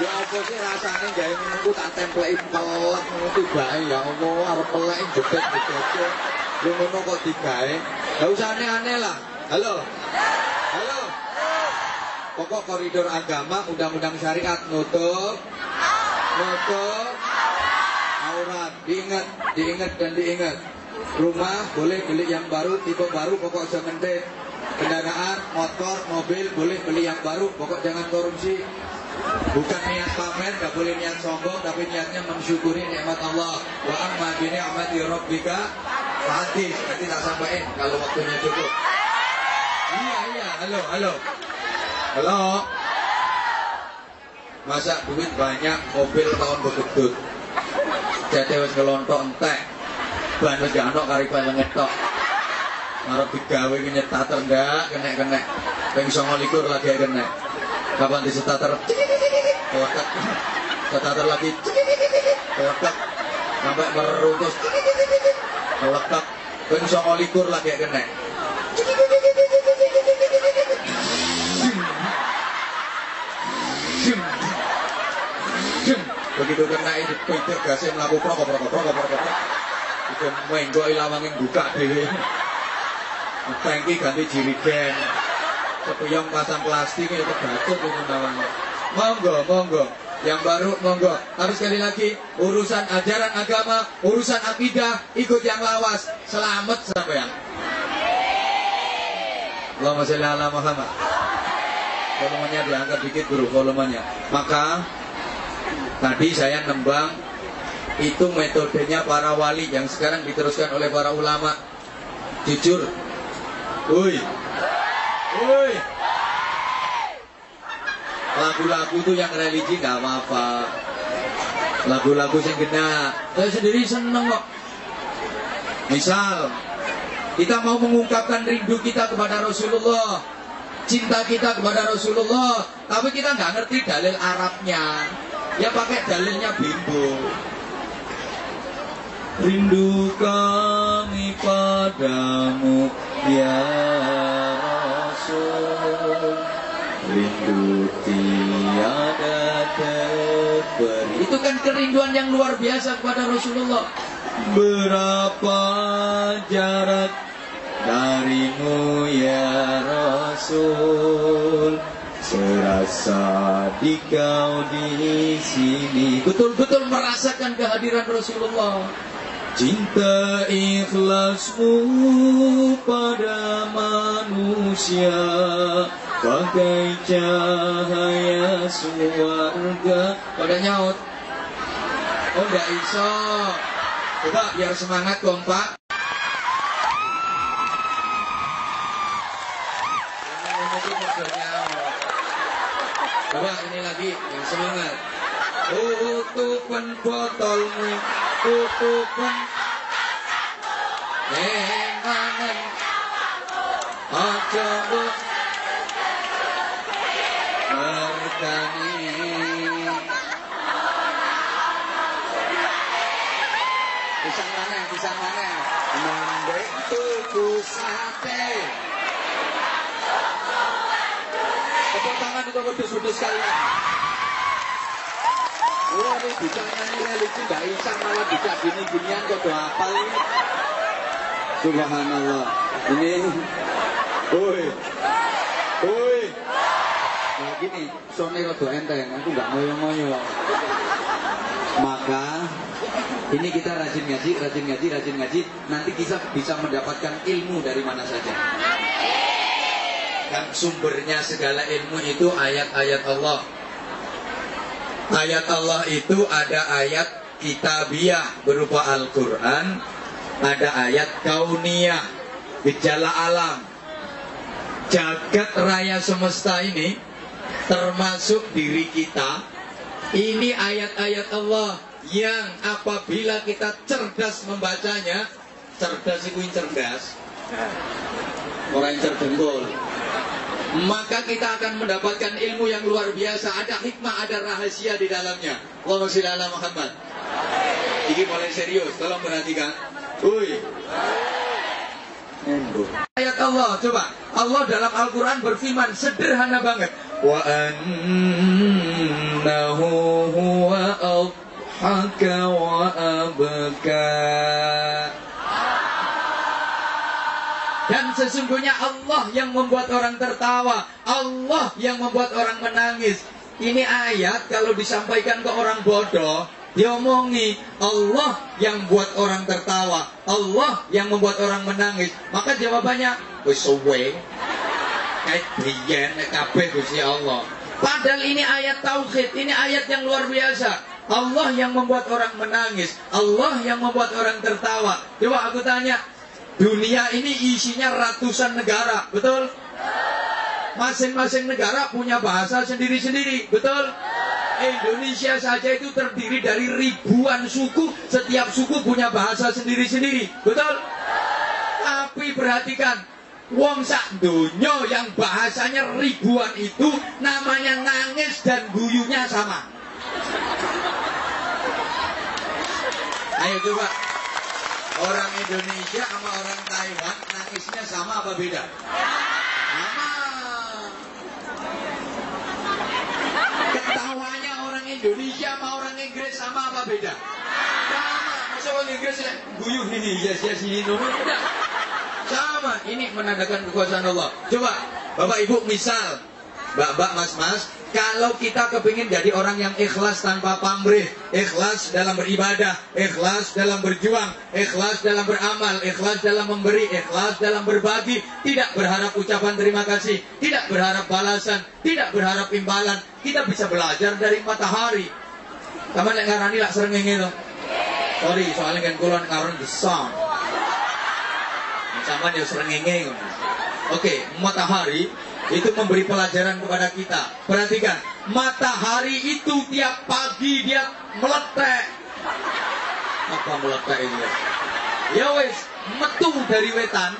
Ya apa sih rasanya gawe menunggu tak templeki pelek ngono tibae ya Allah arep pelek jedek jedek. Lu ngono kok digawe. Enggak usah aneh-aneh lah. Halo. Halo. Pokok koridor agama, undang-undang syariat nutup. Nutup. Aurat, diingat, diingat dan diingat. Rumah boleh beli yang baru, tipe baru, pokok jangan deh. Kendaraan, motor, mobil boleh beli yang baru, pokok jangan korupsi. Bukan niat pamer, gak boleh niat sombong, tapi niatnya mensyukuri nikmat Allah. Wa amma bi ni'mati rabbika hadis. Nanti tak sampaikan kalau waktunya cukup. Iya, iya, halo, halo. Halo. Masa duit banyak, mobil tahun begedut. Jadi wis ngelontok entek. Ban wis gak kari ngetok. Arep digawe ki nyetater ndak kenek-kenek. Ping 29 lagi kenek. Kapan disetater? Kotak. Setater lagi. Kotak. Sampai meruntus. Kotak. Ping 29 lagi kenek. Begitu kena ini pintu gasnya melaku proko proko proko proko proko. Itu menggok ilawangin buka dhewe. Tangki ganti jirigen. Sepuyong pasang plastik itu batu itu namanya. Monggo, monggo. Yang baru monggo. Tapi sekali lagi urusan ajaran agama, urusan akidah ikut yang lawas. Selamat sampai yang. Allahumma sholli ala Muhammad volumenya diangkat dikit bro volumenya maka tadi saya nembang itu metodenya para wali yang sekarang diteruskan oleh para ulama. Jujur. Woi. Woi. Lagu-lagu itu yang religi nggak apa-apa. Lagu-lagu yang kena. Saya sendiri seneng kok. Misal kita mau mengungkapkan rindu kita kepada Rasulullah cinta kita kepada Rasulullah. Tapi kita nggak ngerti dalil Arabnya. Ya pakai dalilnya bimbo. Rindu kami padamu ya Rasul. Rindu tiada terberi itu kan kerinduan yang luar biasa kepada Rasulullah. Berapa jarak darimu ya Rasul Serasa di kau di sini. Betul-betul merasakan kehadiran Rasulullah. Cinta ikhlasmu pada manusia. Bagai cahaya suarga. Pada nyaut. Oh enggak iso. Coba biar semangat kompak Coba ini lagi yang semangat. Tutupan botolmu, tutupan. Engangan Aja mbok. Bertani Pisang mana, pisang mana? Mendek tuku sate tangan untuk wedus-wedus kalian. Wah ini bisa nyanyi religi Mbak Isa malah bisa gini-ginian kok doa apal ini. Subhanallah. Ini, woi, woi. Nah gini, sone rada enteng, aku nggak ngoyo-ngoyo. Maka ini kita rajin ngaji, rajin ngaji, rajin ngaji. Nanti kita bisa mendapatkan ilmu dari mana saja kan sumbernya segala ilmu itu ayat-ayat Allah. Ayat Allah itu ada ayat kitabiah berupa Al-Quran, ada ayat kauniyah, gejala alam. Jagat raya semesta ini, termasuk diri kita, ini ayat-ayat Allah yang apabila kita cerdas membacanya, cerdas itu cerdas, orang yang cerdengkul, maka kita akan mendapatkan ilmu yang luar biasa. Ada hikmah, ada rahasia di dalamnya. Allahumma sholli ala Muhammad. Ini mulai serius, tolong perhatikan. Uy. Ayat Allah, coba. Allah dalam Al-Quran berfirman sederhana banget. Wa annahu huwa wa abka. Sesungguhnya Allah yang membuat orang tertawa. Allah yang membuat orang menangis. Ini ayat kalau disampaikan ke orang bodoh, diomongi Allah yang buat orang tertawa, Allah yang membuat orang menangis. Maka jawabannya wis. Kayak biyen kabeh Allah. Padahal ini ayat tauhid, ini ayat yang luar biasa. Allah yang membuat orang menangis, Allah yang membuat orang tertawa. Coba aku tanya, dunia ini isinya ratusan negara, betul? Masing-masing negara punya bahasa sendiri-sendiri, betul? Indonesia saja itu terdiri dari ribuan suku, setiap suku punya bahasa sendiri-sendiri, betul? Tapi perhatikan, wong sak donya yang bahasanya ribuan itu namanya nangis dan guyunya sama. Ayo coba. Orang Indonesia sama orang Taiwan nangisnya sama apa beda? Sama. Ketawanya orang Indonesia sama orang Inggris sama apa beda? Sama. Masa orang Inggris ya guyuh ini, yes yes tidak. Sama. Ini menandakan kekuasaan Allah. Coba, Bapak Ibu misal, Mbak Mbak Mas Mas, kalau kita kepingin jadi orang yang ikhlas tanpa pamrih, ikhlas dalam beribadah, ikhlas dalam berjuang, ikhlas dalam beramal, ikhlas dalam memberi, ikhlas dalam berbagi, tidak berharap ucapan terima kasih, tidak berharap balasan, tidak berharap imbalan, kita bisa belajar dari matahari. Sama nek ngarani lak srengenge to. Sorry, soalnya kan kulon song. Sama dia srengenge ngono. Oke, matahari itu memberi pelajaran kepada kita. Perhatikan, matahari itu tiap pagi dia meletek. Apa meletek ini? Ya wes, metu dari wetan,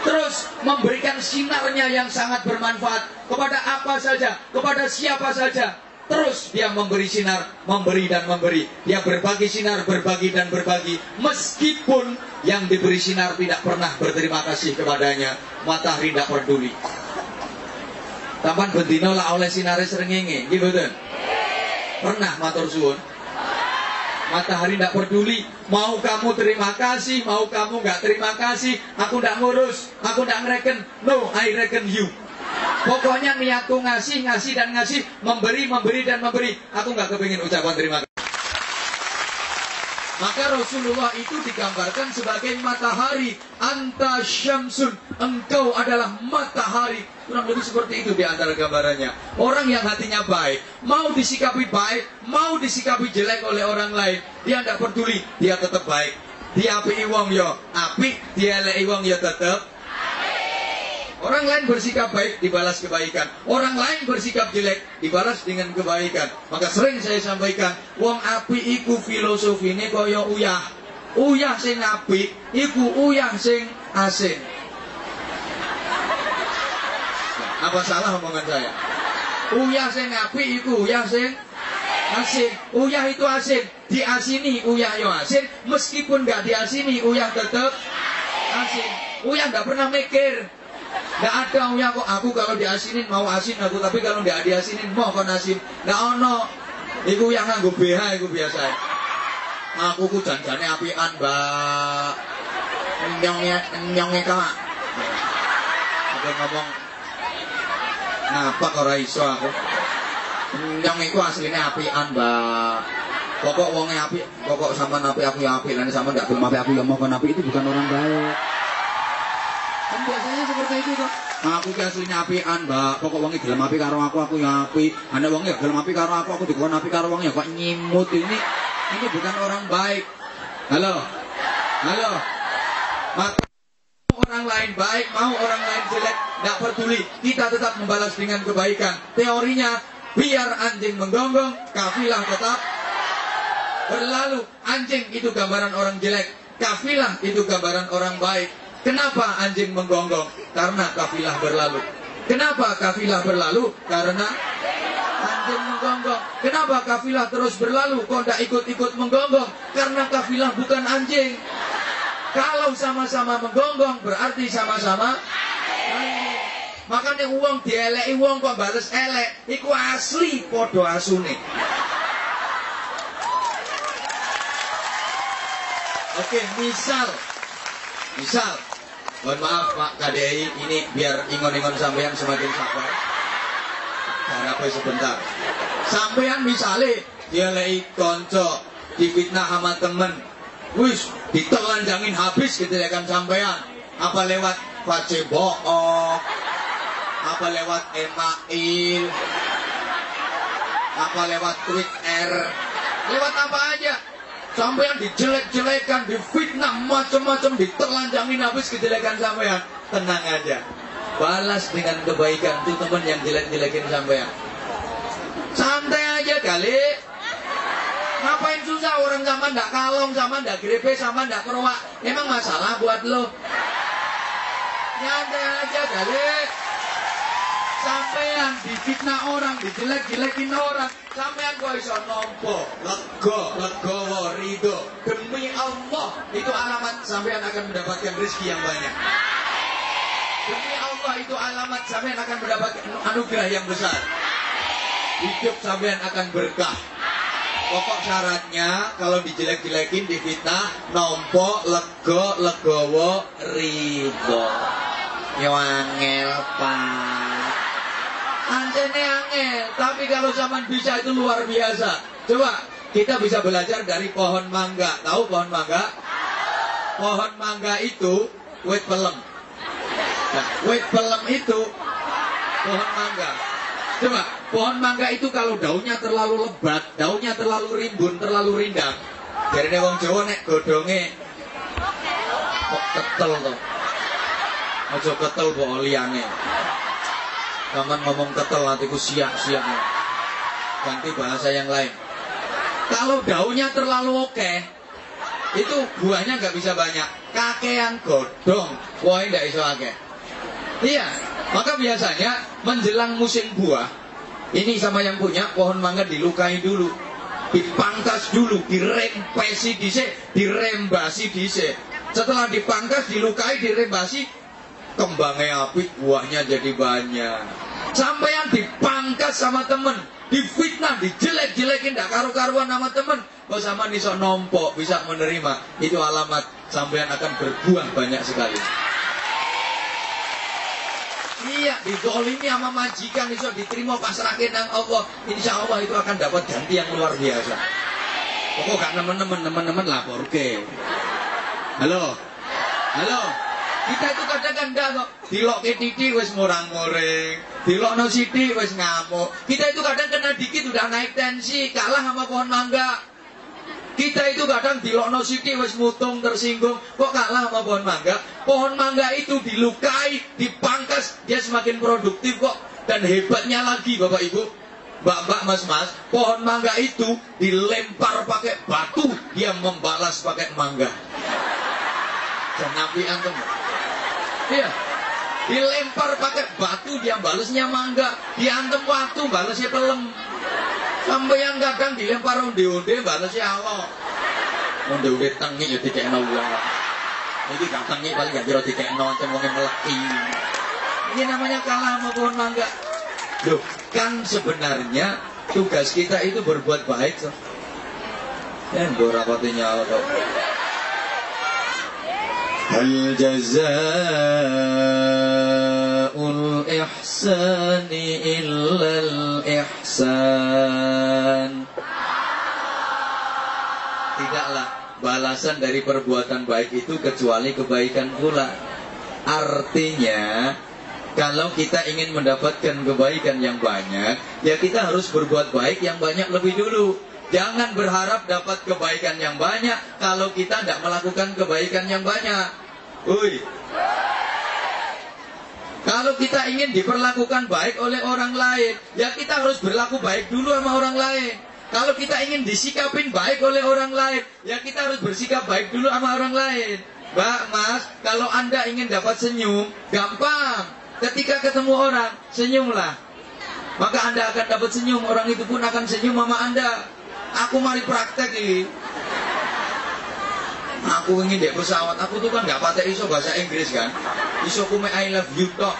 terus memberikan sinarnya yang sangat bermanfaat kepada apa saja, kepada siapa saja. Terus dia memberi sinar, memberi dan memberi. Dia berbagi sinar, berbagi dan berbagi. Meskipun yang diberi sinar tidak pernah berterima kasih kepadanya, matahari tidak peduli. Tampan bendino lah oleh sinare srengenge, nggih mboten? Pernah matur suwun. Matahari tidak peduli, mau kamu terima kasih, mau kamu nggak terima kasih, aku tidak ngurus, aku tidak ngereken, no, I reckon you. Pokoknya niatku ngasih, ngasih dan ngasih, memberi, memberi dan memberi. Aku nggak kepingin ucapan terima kasih. Maka Rasulullah itu digambarkan sebagai matahari. Anta syamsun. Engkau adalah matahari. Kurang lebih seperti itu di antara gambarannya. Orang yang hatinya baik. Mau disikapi baik. Mau disikapi jelek oleh orang lain. Dia tidak peduli. Dia tetap baik. Dia api wong yo. Api. Dia lei wong yo tetap Orang lain bersikap baik dibalas kebaikan. Orang lain bersikap jelek dibalas dengan kebaikan. Maka sering saya sampaikan, wong api iku filosofi ini kaya uyah. Uyah sing api iku uyah sing asin. Apa salah omongan saya? Uyah sing api iku uyah sing asin. Uyah itu asin. Diasini uyah yo asin. Meskipun nggak diasini uyah tetap asin. Uyah nggak pernah mikir. Nggak ada uyah kok aku kalau diasinin mau asin aku tapi kalau nggak diasinin mau kon asin. Nggak ono. Iku yang nganggo BH iku biasa. Aku ku janjane apian, Mbak. Nyongnya nyongnya kak. Aku ngomong ngapa kok ora iso aku. Nyong iku aslinya apian, Mbak. Pokok wonge api, pokok sama api aku ya api, lan sama ndak gelem api aku ya mau kon api itu bukan orang baik. Itu kok. Aku ki aslinya apian, Mbak. Pokok wonge gelem api karo aku, aku ya api. Anek wonge gelem api karo aku, aku dikon api karo wonge ya kok nyimut ini. Ini bukan orang baik. Halo. Halo. Maka orang lain baik, mau orang lain jelek, tidak peduli. Kita tetap membalas dengan kebaikan. Teorinya, biar anjing menggonggong, kafilah tetap berlalu. Anjing itu gambaran orang jelek, kafilah itu gambaran orang baik. Kenapa anjing menggonggong? Karena kafilah berlalu. Kenapa kafilah berlalu? Karena anjing menggonggong. Kenapa kafilah terus berlalu? Kok tidak ikut-ikut menggonggong? Karena kafilah bukan anjing. Kalau sama-sama menggonggong berarti sama-sama Makanya uang dieleki uang kok bales elek, iku asli podo asune. Oke, misal, misal, mohon maaf Pak KDI, ini biar ingon-ingon sampean semakin sabar. Harapan sebentar. Sampean misale dieleki konco, difitnah sama temen, wis ditelanjangin habis gitu ya kan sampean. Apa lewat Facebook, apa lewat email, apa lewat Twitter, lewat apa aja. Sampean dijelek-jelekan, difitnah macam-macam, diterlanjangin habis kejelekan sampean. Tenang aja. Balas dengan kebaikan tuh teman yang jelek-jelekin sampean. Santai aja kali. Ngapain susah orang sama ndak kalong, sama ndak grepe, sama ndak kerowak. Emang masalah buat lo? Nyantai aja kali. Sampean difitnah orang, dijelek-jelekin orang. Sampean kok iso nompo, lega, legowo, ridho. Demi Allah, itu alamat sampean akan mendapatkan rezeki yang banyak. Demi Allah, itu alamat sampean akan mendapatkan anugerah yang besar. Hidup sampean akan berkah. Pokok syaratnya kalau dijelek-jelekin, difitnah, nompo, lego, legowo, ridho. Yo angel, Pak. Anjene angel, tapi kalau zaman bisa itu luar biasa. Coba kita bisa belajar dari pohon mangga. Tahu pohon mangga? Pohon mangga itu wit pelem. Nah, wit pelem itu pohon mangga. Coba, pohon mangga itu kalau daunnya terlalu lebat, daunnya terlalu rimbun, terlalu rindang. Jadi wong Jawa nek godonge kok ketel to. Aja ketel kok liane. Kaman ngomong ketel hatiku siap-siap. Ganti bahasa yang lain. Kalau daunnya terlalu oke, itu buahnya nggak bisa banyak. Kakean godong, buahnya nggak bisa akeh. Iya, maka biasanya menjelang musim buah, ini sama yang punya pohon mangga dilukai dulu, dipangkas dulu, dirempesi dhisik, dirembasi dhisik. Setelah dipangkas, dilukai, dirembasi, kembangnya api, buahnya jadi banyak. Sampai yang dipangkas sama temen, difitnah, dijelek-jelekin, tidak karu-karuan sama temen, kok sama niso nompo, bisa menerima, itu alamat sampean akan berbuah banyak sekali. Iya, didolimi sama majikan iso diterima pasrahin nang Allah. Insya Allah itu akan dapat ganti yang luar biasa. Pokok gak nemen-nemen, nemen-nemen lapor ke. Halo, halo. Kita itu kadang enggak kok. Dilok ke titik wis ngurang-nguring. Dilok no siti wis ngamuk. Kita itu kadang kena dikit udah naik tensi, kalah sama pohon mangga. Kita itu kadang dilokno siti wis mutung tersinggung, kok kalah sama pohon mangga? Pohon mangga itu dilukai, dipangkas, dia semakin produktif kok. Dan hebatnya lagi Bapak Ibu, Mbak-mbak mas-mas, pohon mangga itu dilempar pakai batu, dia membalas pakai mangga. Dan nabi antum. Iya. Dilempar pakai batu, dia balasnya mangga. Diantem waktu, balasnya pelem. Sampai yang kadang dilempar onde-onde balasnya Allah. Onde-onde tengi ya dikekno uang. Ini gak tengi paling gak kira dikekno ancam wong meleki. Ini namanya kalah sama pohon mangga. Loh, kan sebenarnya tugas kita itu berbuat baik. So. Ya, rapatinya Allah. هل جزاء الإحسان إلا الإحسان Tidaklah balasan dari perbuatan baik itu kecuali kebaikan pula. Artinya, kalau kita ingin mendapatkan kebaikan yang banyak, ya kita harus berbuat baik yang banyak lebih dulu. Jangan berharap dapat kebaikan yang banyak kalau kita tidak melakukan kebaikan yang banyak. Uy. Kalau kita ingin diperlakukan baik oleh orang lain, ya kita harus berlaku baik dulu sama orang lain. Kalau kita ingin disikapin baik oleh orang lain, ya kita harus bersikap baik dulu sama orang lain. Mbak, Mas, kalau Anda ingin dapat senyum, gampang. Ketika ketemu orang, senyumlah. Maka Anda akan dapat senyum, orang itu pun akan senyum sama Anda. Aku mari praktek ini. Aku ingin dek pesawat, aku tuh kan gak patek iso bahasa Inggris kan. Iso ku I love you tok.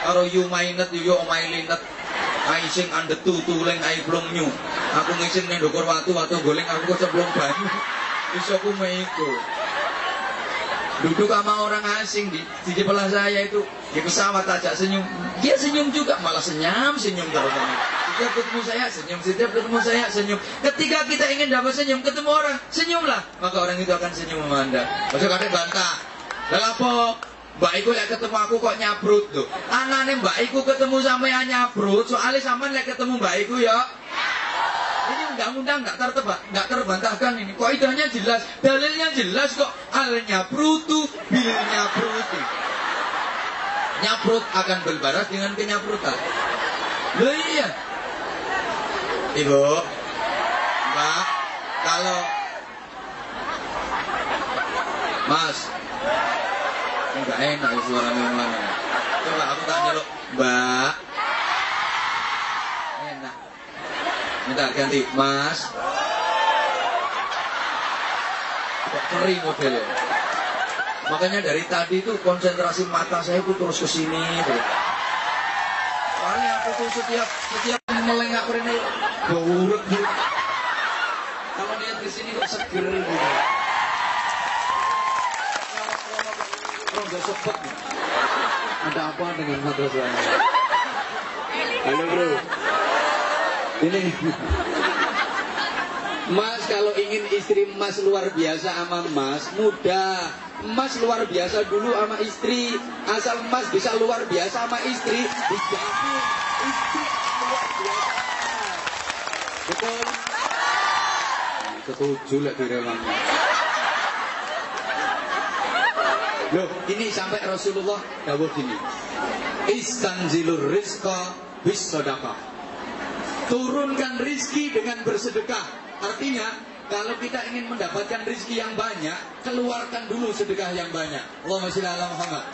Karo you mainet, you my linet. I sing under tu tulen I plong nyu. Aku ngising ning ndukur watu, watu goleng aku kecemplung banyu. [laughs] Iso ku iku. Duduk sama orang asing di, di sebelah saya itu di pesawat ajak senyum. Dia senyum juga, malah senyum senyum terus. Setiap ketemu saya senyum, setiap ketemu saya senyum. Ketika kita ingin dapat senyum, ketemu orang, senyumlah. Maka orang itu akan senyum sama anda. Maksud kadang bantah. Apa? Mbak Iku lek ketemu aku kok nyabrut tuh. Anane Mbak Iku ketemu sama yang nyabrut, soalnya sama lek ketemu Mbak Iku ya. Ini undang-undang nggak tertebak, nggak terbantahkan ini. Kaidahnya jelas, dalilnya jelas kok. Al nyabrutu bil nyabruti. Nyabrut akan berbaras dengan kenyabrutan. Loh iya. Ibu, Mbak, kalau Mas, enggak enak ya suara memang. Coba aku tak nyeluk, Mbak. Minta ganti, Mas. Kok kering modelnya. Makanya dari tadi tuh konsentrasi mata saya tuh terus ke sini. tuh. Soalnya aku tuh setiap setiap melengak ini bauret bu. Kalau lihat ke sini kok seger gitu. Ronda sepet. Ada apa dengan mata saya? Halo bro. Ini Mas kalau ingin istri Mas luar biasa sama Mas mudah. Mas luar biasa dulu sama istri. Asal Mas bisa luar biasa sama istri, dijamin istri luar biasa. Betul? Setuju lah direwang. Loh, ini sampai Rasulullah dawuh gini. Istanzilur rizqa bis sedekah. Turunkan rizki dengan bersedekah. Artinya, kalau kita ingin mendapatkan rizki yang banyak, keluarkan dulu sedekah yang banyak. Allahumma sholli ala Muhammad.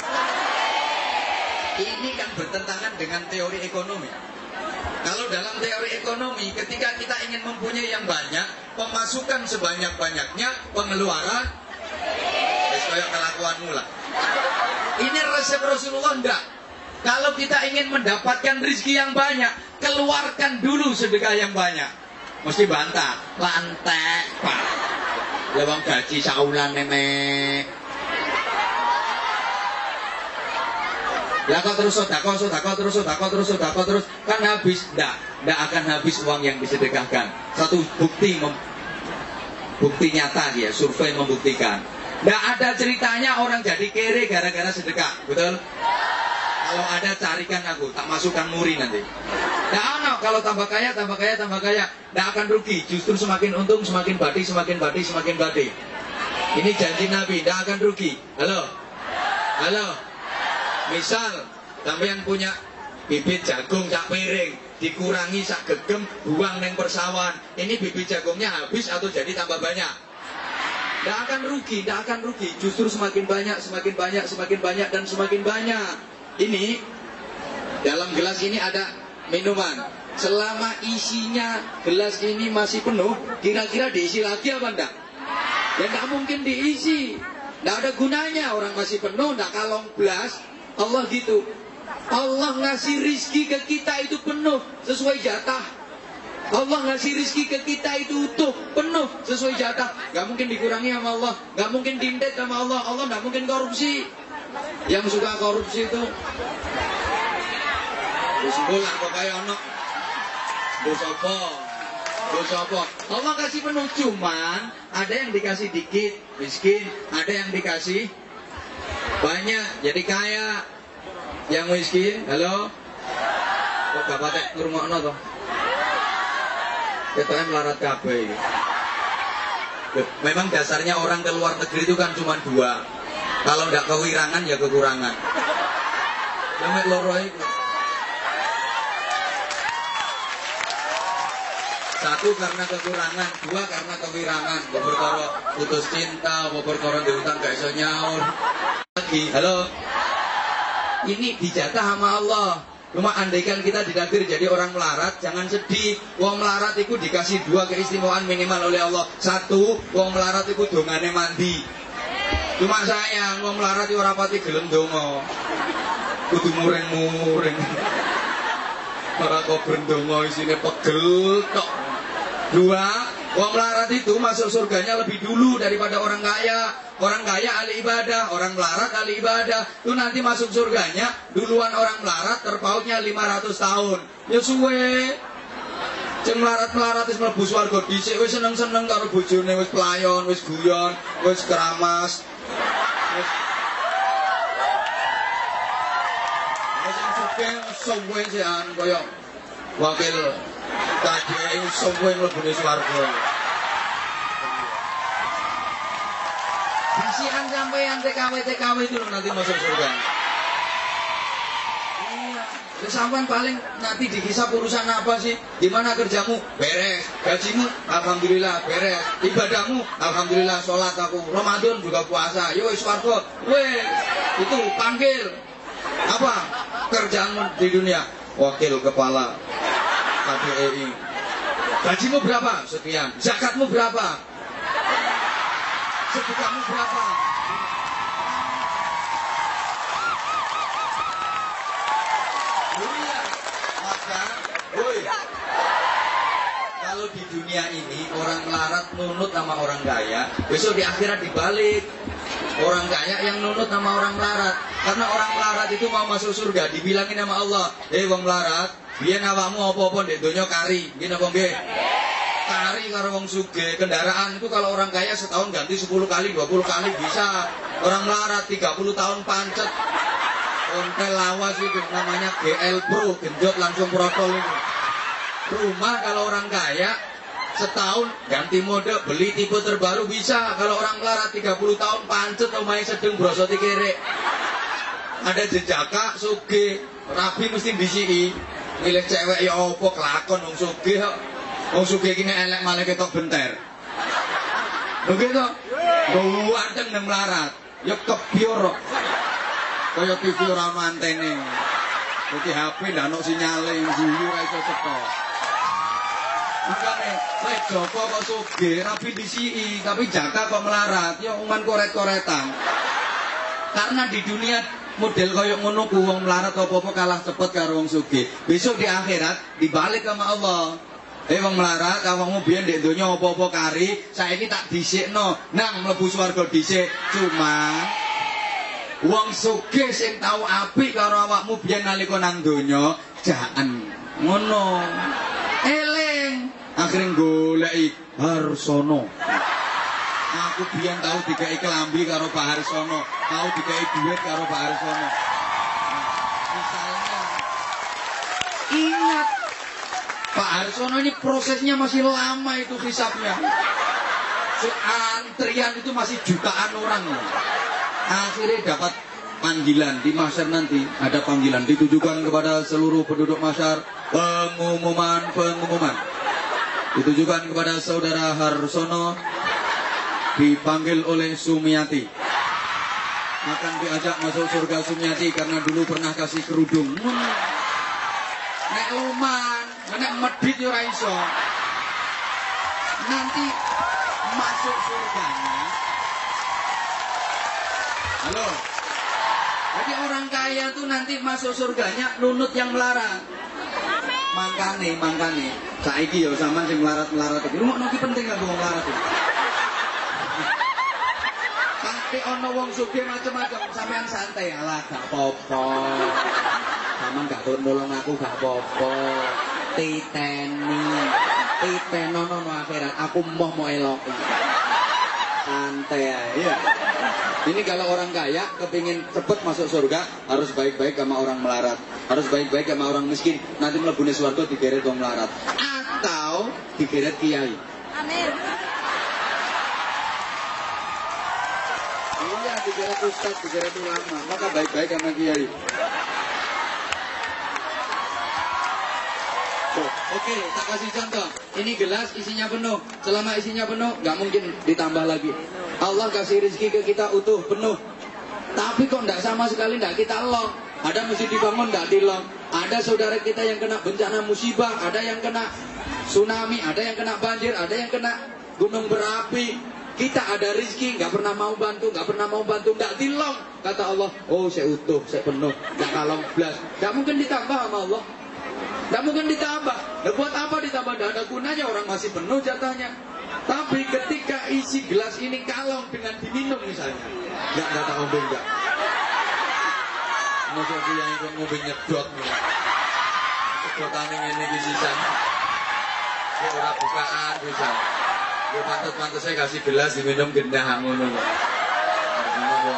Ini kan bertentangan dengan teori ekonomi. Kalau dalam teori ekonomi, ketika kita ingin mempunyai yang banyak, pemasukan sebanyak-banyaknya, pengeluaran, ya kayak kelakuanmu lah. Ini resep Rasulullah enggak. Kalau kita ingin mendapatkan rizki yang banyak, keluarkan dulu sedekah yang banyak. Mesti bantah, lantek, pak. Ya bang gaji saulan nenek. Ya kau terus sodako, sodako, terus sodako, terus sodako, terus kan habis, ndak, ndak akan habis uang yang disedekahkan. Satu bukti, bukti nyata dia, survei membuktikan. Ndak ada ceritanya orang jadi kere gara-gara sedekah, betul? Kalau ada carikan aku, tak masukkan muri nanti. Nggak ada, kalau tambah kaya, tambah kaya, tambah kaya. Nggak akan rugi, justru semakin untung, semakin badi, semakin badi, semakin badi. Ini janji Nabi, nggak akan rugi. Halo? Halo? Misal, sampean punya bibit jagung sak piring, dikurangi sak gegem, buang neng persawan. Ini bibit jagungnya habis atau jadi tambah banyak? Tidak akan rugi, tidak akan rugi. Justru semakin banyak, semakin banyak, semakin banyak, dan semakin banyak. Ini, dalam gelas ini ada minuman. Selama isinya gelas ini masih penuh, kira-kira diisi lagi apa enggak? Ya enggak mungkin diisi. Enggak ada gunanya, orang masih penuh, enggak kalong belas. Allah gitu. Allah ngasih rizki ke kita itu penuh, sesuai jatah. Allah ngasih rizki ke kita itu utuh, penuh, sesuai jatah. Gak mungkin dikurangi sama Allah. Gak mungkin dindet sama Allah. Allah gak mungkin korupsi. Yang suka korupsi itu. Terus bola kok kayak ono. Dosa apa? Dosa apa? Allah kasih penuh cuman ada yang dikasih dikit, miskin, ada yang dikasih banyak, jadi kaya. Yang miskin, halo? Kok gak patek ngrungokno toh? Kita melarat kabeh. Memang dasarnya orang ke luar negeri itu kan cuma dua. Kalau tidak kewirangan ya kekurangan. Sampai loro itu. Satu karena kekurangan, dua karena kewirangan. Beberkoro putus cinta, beberkoro diutang gak iso nyaur. Lagi, halo. Ini dijatah sama Allah. Cuma andaikan kita ditakdir jadi orang melarat, jangan sedih. Wong melarat itu dikasih dua keistimewaan minimal oleh Allah. Satu, wong melarat itu dongane mandi. Cuma sayang, wong melarat itu rapati gelem dongo. Kudu muring-muring. Ora kok bendongo isine pegel tok. Dua, Wong melarat itu masuk surganya lebih dulu daripada orang kaya. Orang kaya ahli ibadah, orang melarat ahli ibadah. Itu nanti masuk surganya duluan orang melarat terpautnya 500 tahun. Ya suwe. Ceng melarat-melarat wis mlebu swarga dhisik wis seneng-seneng karo bojone wis pelayon, wis guyon, wis keramas. Wis Wis sing sugih suwe sean koyo wakil KDI suwe mlebune swarga. Bisian sampean TKW TKW itu nanti masuk surga. Ya paling nanti dihisap urusan apa sih? Gimana kerjamu? Beres. Gajimu? Alhamdulillah beres. Ibadahmu? Alhamdulillah sholat aku. Ramadan juga puasa. Yo swarga. Weh, itu panggil. Apa? Kerjaanmu di dunia? Wakil kepala KDI. Gajimu berapa? Sekian. Zakatmu berapa? Sedekahmu berapa? Oh iya, maka, woi, kalau di dunia ini orang melarat nunut sama orang kaya, besok di akhirat dibalik. Orang kaya yang nunut sama orang melarat. Karena orang melarat itu mau masuk surga, dibilangin sama Allah, "Eh wong melarat, biyen awakmu apa-apa ndek donya kari." Ngene apa? Kari karo wong sugih. Kendaraan itu kalau orang kaya setahun ganti 10 kali, 20 kali bisa. Orang melarat 30 tahun pancet. Ontel lawas itu namanya GL Pro, genjot langsung protol itu. Rumah kalau orang kaya setahun ganti mode beli tipe terbaru bisa. Kalau orang melarat 30 tahun pancet omahe sedeng brosoti kere ada jejaka suge. Rapi mesti disii milih cewek ya opo kelakon wong suge kok. Wong suge kini elek malah ketok benter. Begitu? Ganteng nang melarat. Ya kebior kaya TV ora ono antene Jadi HP ndak ono sinyale guyu ra iso teko Makanya, saya Joko kok suge, rapi disii, tapi Jaka kok melarat, ya uman koret-koretan. Karena di dunia model koyok ngono ku wong melarat apa-apa kalah cepet karo wong suge. Besok di akhirat dibalik sama Allah. Eh wong melarat, awakmu biyen ndek donya apa-apa kari, saiki tak dhisikno, nang mlebu swarga dhisik. Cuma wong sugih sing tau apik karo awakmu biyen nalika nang donya, jaan ngono. Eling, akhirnya goleki Harsono. Aku biyen tahu dikai kelambi karo Pak Harsono, tahu dikai duit karo Pak Harsono. Misalnya ingat Pak Harsono ini prosesnya masih lama itu hisapnya. Si antrian itu masih jutaan orang loh. Akhirnya dapat panggilan di masyar nanti ada panggilan ditujukan kepada seluruh penduduk masyar pengumuman pengumuman ditujukan kepada saudara Harsono dipanggil oleh Sumiati. Akan diajak masuk surga Sumiati karena dulu pernah kasih kerudung. Nek luman nek medit yo iso. Nanti masuk surganya. Halo. Jadi orang kaya tuh nanti masuk surganya nunut yang melarat. Mangkane, mangkane. Saiki ya sama sing melarat-melarat iki. Rumah iki penting gak wong melarat. Tapi ono wong sugih macam-macam, sampean santai alah gak apa-apa. Sampean gak turun nolong aku gak apa-apa. Titeni. Titenono no akhirat aku moh mau eloki. Santai. Ya. Ini kalau orang kaya kepingin cepet masuk surga harus baik-baik sama orang melarat, harus baik-baik sama orang miskin. Nanti melebuni swarga digeret wong melarat atau digeret kiai. Amin. Iya digeret ustaz, digeret ulama. Maka baik-baik sama kiai. Oke, tak kasih contoh. Ini gelas isinya penuh. Selama isinya penuh, nggak mungkin ditambah lagi. Allah kasih rezeki ke kita utuh, penuh. Tapi kok nggak sama sekali nggak kita lock. Ada mesti dibangun nggak di lock. Ada saudara kita yang kena bencana musibah, ada yang kena tsunami, ada yang kena banjir, ada yang kena gunung berapi. Kita ada rezeki, nggak pernah mau bantu, nggak pernah mau bantu, nggak dilong. Kata Allah, oh saya utuh, saya penuh, nggak kalong belas. Nggak mungkin ditambah sama Allah. Nggak mungkin ditambah. Nah, buat apa ditambah? Nggak ada gunanya orang masih penuh jatahnya. Tapi ketika isi gelas ini kalong dengan diminum misalnya, nggak nggak tak ngombe Masuk yang ikut ngombe nyedot. Sedotan ini iki sisan. Ya ora bukaan bisa. Ya pantas-pantas saya kasih gelas diminum gendah ngono kok. Ngono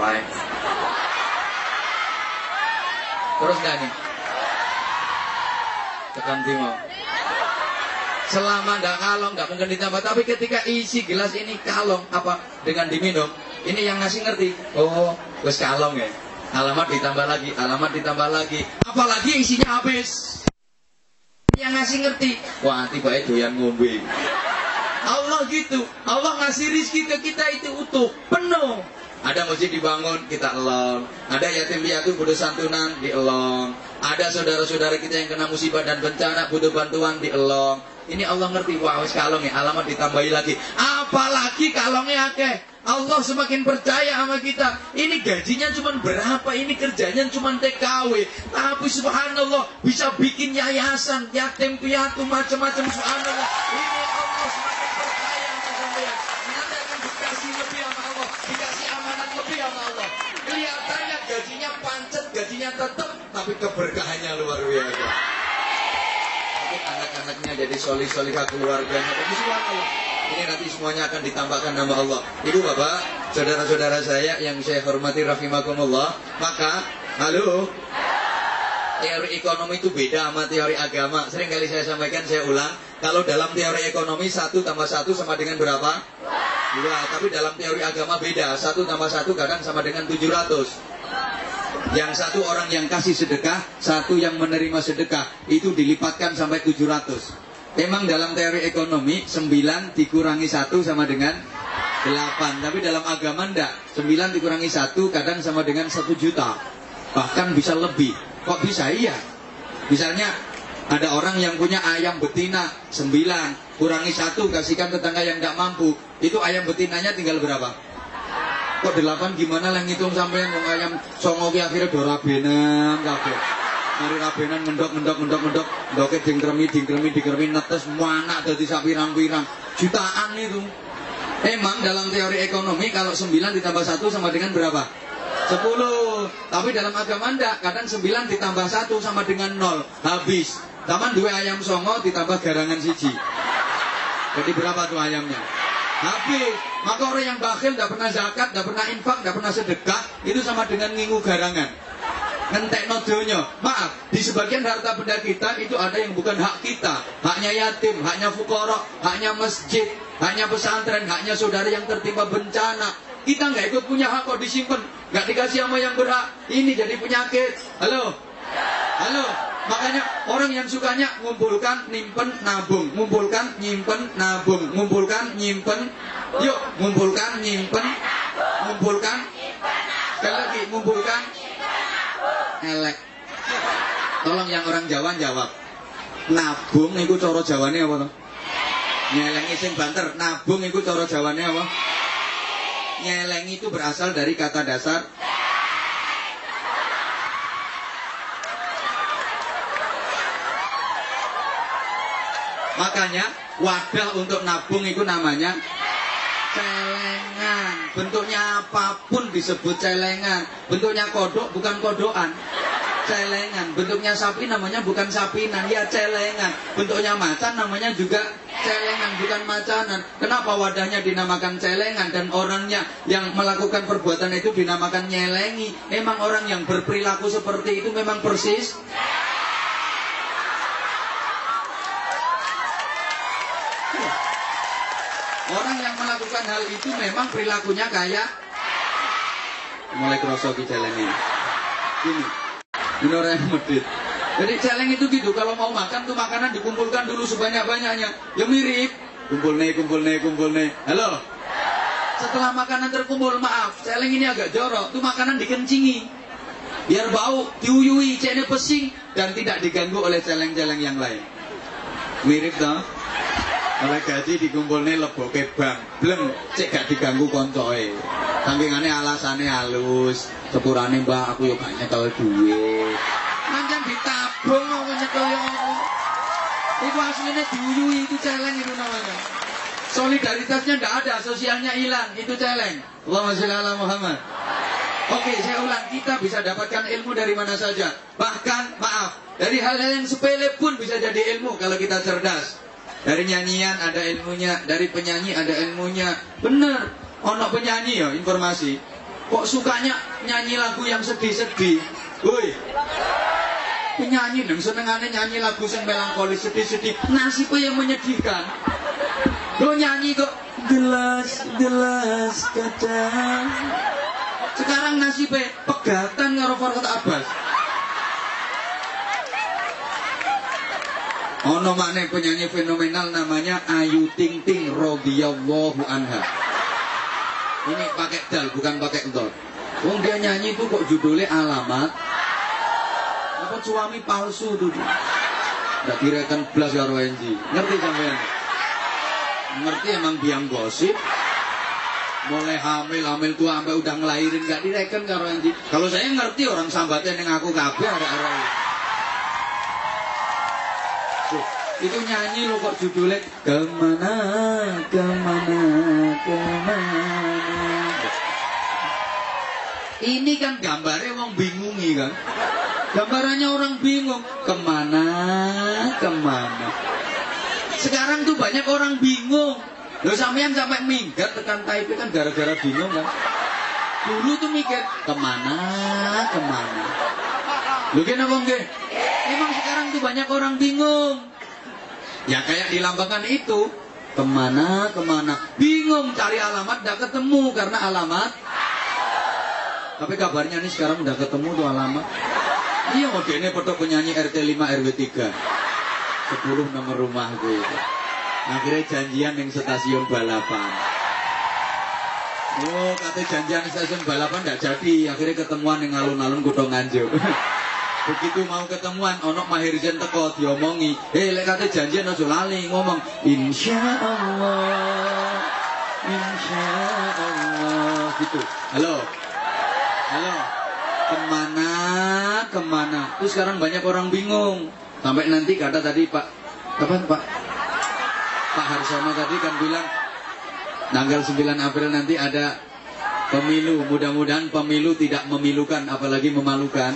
wae. Terus gak nih? Tekan timo. Selama nggak kalong nggak mungkin ditambah. Tapi ketika isi gelas ini kalong apa dengan diminum, ini yang ngasih ngerti. Oh, wes kalong ya. Alamat ditambah lagi, alamat ditambah lagi. Apalagi isinya habis. Yang ngasih ngerti. Wah, tiba doyan ngombe. Allah gitu. Allah ngasih rizki ke kita itu utuh, penuh. Ada masjid dibangun, kita elong. Ada yatim piatu butuh santunan, dielong. Ada saudara-saudara kita yang kena musibah dan bencana butuh bantuan, dielong. Ini Allah ngerti, wah wis kalong ya, alamat ditambahi lagi. Apalagi kalongnya akeh. Allah semakin percaya sama kita. Ini gajinya cuma berapa? Ini kerjanya cuma TKW. Tapi subhanallah bisa bikin yayasan, yatim piatu macam-macam subhanallah. Ini Allah semakin percaya sama sampean. Nanti akan dikasih lebih sama Allah, dikasih amanat lebih sama Allah. Kelihatannya gajinya tetap, tapi keberkahannya luar biasa. Tapi anak-anaknya jadi solih-solihah keluarganya. Tapi. Ini nanti semuanya akan ditambahkan nama Allah. Ibu bapak, saudara-saudara saya yang saya hormati rahimakumullah. Maka, halo, teori ekonomi itu beda sama teori agama. Sering kali saya sampaikan, saya ulang. Kalau dalam teori ekonomi satu tambah satu sama dengan berapa? Dua. Tapi dalam teori agama beda. Satu tambah satu kadang sama dengan 700. Yang satu orang yang kasih sedekah, satu yang menerima sedekah. Itu dilipatkan sampai 700. Memang dalam teori ekonomi 9 dikurangi 1 sama dengan 8. Tapi dalam agama enggak. 9 dikurangi 1 kadang sama dengan 1 juta. Bahkan bisa lebih. Kok bisa? Iya. Misalnya ada orang yang punya ayam betina 9 kurangi 1 kasihkan tetangga yang enggak mampu. Itu ayam betinanya tinggal berapa? Kok 8 gimana lah ngitung sampean wong ayam songo ki akhirnya dorabenan kabeh. Mari rabenan ngendok ngendok ngendok ngendok ndoke dingkremi dingkremi dingkremi netes muanak dadi sapirang-pirang jutaan itu. Emang dalam teori ekonomi kalau 9 ditambah 1 sama dengan berapa? 10. Tapi dalam agama ndak, kadang 9 ditambah 1 sama dengan 0. Habis. Taman dua ayam songo ditambah garangan siji. Jadi berapa tuh ayamnya? Habis. Maka orang yang bakhil tidak pernah zakat, tidak pernah infak, tidak pernah sedekah, itu sama dengan ngingu garangan ngentek donya. Maaf, di sebagian harta benda kita itu ada yang bukan hak kita. Haknya yatim, haknya fukara, haknya masjid, haknya pesantren, haknya saudara yang tertimpa bencana. Kita nggak ikut punya hak kok disimpan, nggak dikasih sama yang berhak. Ini jadi penyakit. Halo, halo. Makanya orang yang sukanya ngumpulkan, nyimpen, nabung, ngumpulkan, nyimpen, nabung, ngumpulkan, nyimpen. Yuk, ngumpulkan, nyimpen, ngumpulkan. Sekali lagi, ngumpulkan, elek. Tolong yang orang Jawa jawab. Nabung niku cara Jawane apa to? Nyelengi sing banter, nabung iku cara Jawane apa? Nyelengi itu berasal dari kata dasar Makanya wadah untuk nabung itu namanya celengan. Bentuknya apa pun disebut celengan. Bentuknya kodok bukan kodokan. Celengan. Bentuknya sapi namanya bukan sapinan, ya celengan. Bentuknya macan namanya juga celengan, bukan macanan. Kenapa wadahnya dinamakan celengan dan orangnya yang melakukan perbuatan itu dinamakan nyelengi? Memang orang yang berperilaku seperti itu memang persis Orang yang melakukan hal itu memang perilakunya kayak mulai kerosok di jalan ini. Ini, ini orang yang medit. Jadi celeng itu gitu, kalau mau makan tuh makanan dikumpulkan dulu sebanyak-banyaknya. Ya mirip. Kumpul nih, kumpul nih, kumpul nih. Halo? Setelah makanan terkumpul, maaf, celeng ini agak jorok. Itu makanan dikencingi. Biar bau, diuyui, cene pesing, dan tidak diganggu oleh celeng-celeng yang lain. Mirip toh? Oleh gaji dikumpulnya leboke bang, belum cek gak diganggu koncoe. Sampingane alasane halus, sepurane mbak aku yo gak nyekel duit. Manjan ditabung aku nyekel yo aku. Itu aslinya diuyui itu celeng itu namanya. Solidaritasnya nggak ada, sosialnya hilang, itu celeng. Allahumma sholli ala Muhammad. Oke, saya ulang, kita bisa dapatkan ilmu dari mana saja. Bahkan, maaf, dari hal-hal yang sepele pun bisa jadi ilmu kalau kita cerdas. Dari nyanyian ada ilmunya, dari penyanyi ada ilmunya. Bener, ono penyanyi ya informasi. Kok sukanya nyanyi lagu yang sedih-sedih? Woi, penyanyi dong senengannya nyanyi lagu yang melankolis sedih-sedih. Nasibnya yang menyedihkan. Lo nyanyi kok gelas gelas kaca. Sekarang nasibnya pegatan karo Farhad Abbas. Ono makna penyanyi fenomenal namanya Ayu Ting Ting radhiyallahu anha. Ini pakai dal bukan pakai dal. Wong dia nyanyi itu kok judulnya alamat. Apa suami palsu tuh? Nggak kirakan belas karo Enji. Ngerti sampean? Ngerti emang biang gosip. Mulai hamil, hamil tua sampai udah ngelahirin nggak direken karo Enji. Kalau saya ngerti orang sambatnya yang aku kabeh ada arah. Itu nyanyi lo kok judulnya ke mana ke mana ke mana? Ini kan gambarnya orang bingungi kan? Gambarannya orang bingung. Ke mana ke mana? Sekarang tuh banyak orang bingung. Lo sampean sampai minggat tekan Taipei kan gara-gara bingung kan? Dulu tuh mikir ke mana ke mana? Lu kenapa enggak Emang tuh banyak orang bingung. Ya kayak dilambangkan itu. Ke mana, ke mana. Bingung cari alamat, gak ketemu. Karena alamat. Tapi kabarnya nih sekarang udah ketemu tuh alamat. Iya modelnya foto penyanyi RT 5 RW 3. 10 nomor rumah gue. Akhirnya janjian yang stasiun balapan. Oh, katanya janjian stasiun balapan gak jadi. Akhirnya ketemuan yang alun-alun Kutong Nganjuk. [laughs] Begitu mau ketemuan, onok mahir jen teko diomongi, eh lek kate janjian aja lali ngomong, insya Allah, insya Allah, gitu. Halo, halo, ke mana, ke mana? Terus sekarang banyak orang bingung. Sampai nanti kata tadi Pak, kapan Pak? Pak Harsono tadi kan bilang tanggal 9 April nanti ada pemilu. Mudah-mudahan pemilu tidak memilukan, apalagi memalukan.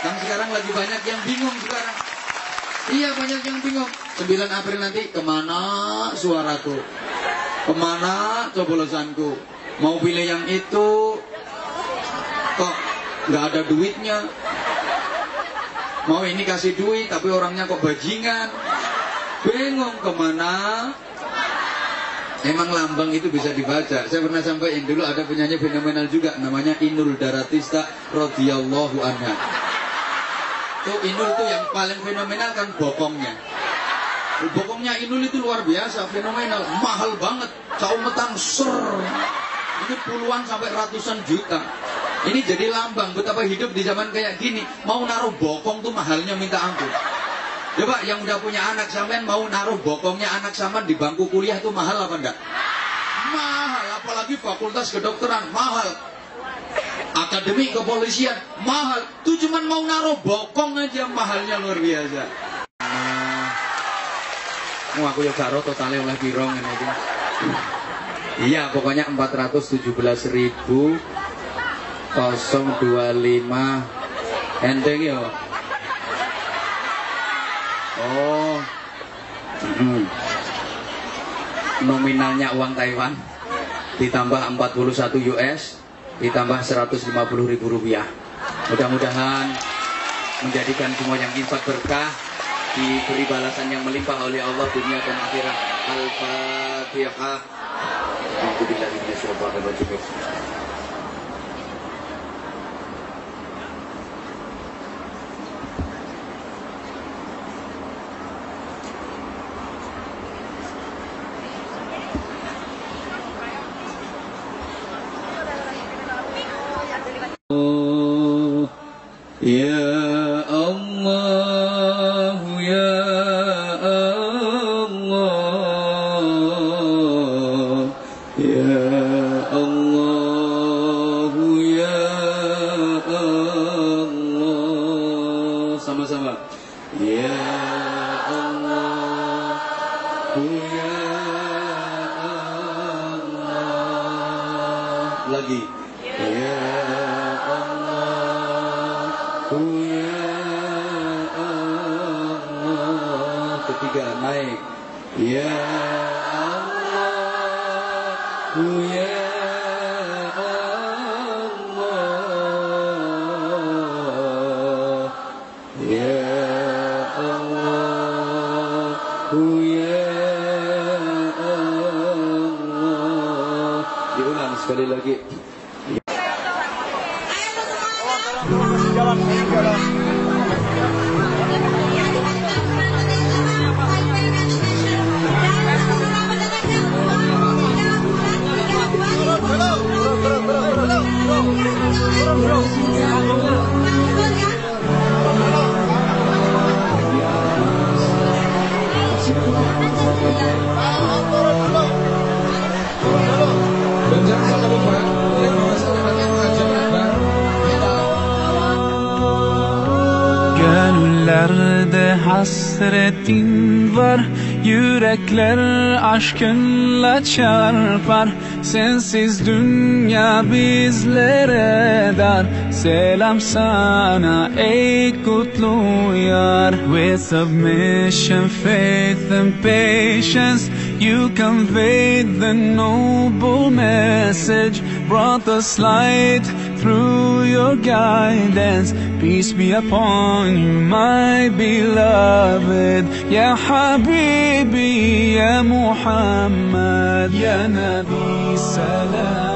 Dan sekarang lagi banyak yang bingung sekarang. Iya banyak yang bingung. 9 April nanti ke mana suaraku? Ke mana cobolosanku? Mau pilih yang itu kok nggak ada duitnya? Mau ini kasih duit tapi orangnya kok bajingan? Bingung ke mana? Emang lambang itu bisa dibaca. Saya pernah sampaikan dulu ada penyanyi fenomenal juga namanya Inul Daratista radhiyallahu anha. Tuh Inul tuh yang paling fenomenal kan bokongnya. Bokongnya Inul itu luar biasa, fenomenal, mahal banget. Caumetan ser. Ini puluhan sampai ratusan juta. Ini jadi lambang betapa hidup di zaman kayak gini. Mau naruh bokong tuh mahalnya minta ampun. Coba yang udah punya anak sampean mau naruh bokongnya anak sampean di bangku kuliah tuh mahal apa enggak? Mahal, apalagi fakultas kedokteran mahal akademi kepolisian mahal tuh cuman mau naruh bokong aja mahalnya luar biasa Mau aku ya garo totalnya oleh birong ini iki. Iya, pokoknya 417 ribu 025 enteng ya. Oh. Hmm. Nominalnya uang Taiwan ditambah 41 US ditambah 150 ribu rupiah. Mudah-mudahan menjadikan semua yang infak berkah diberi balasan yang melimpah oleh Allah dunia dan akhirat. Al-Fatihah. Alhamdulillah çarpar Sensiz dünya bizlere dar. Selam sana ey kutlu yar. With submission, faith and patience You conveyed the noble message. Brought us light through your guidance. Peace be upon you, my beloved Ya Habibi, Ya Muhammad Ya Nabi, salam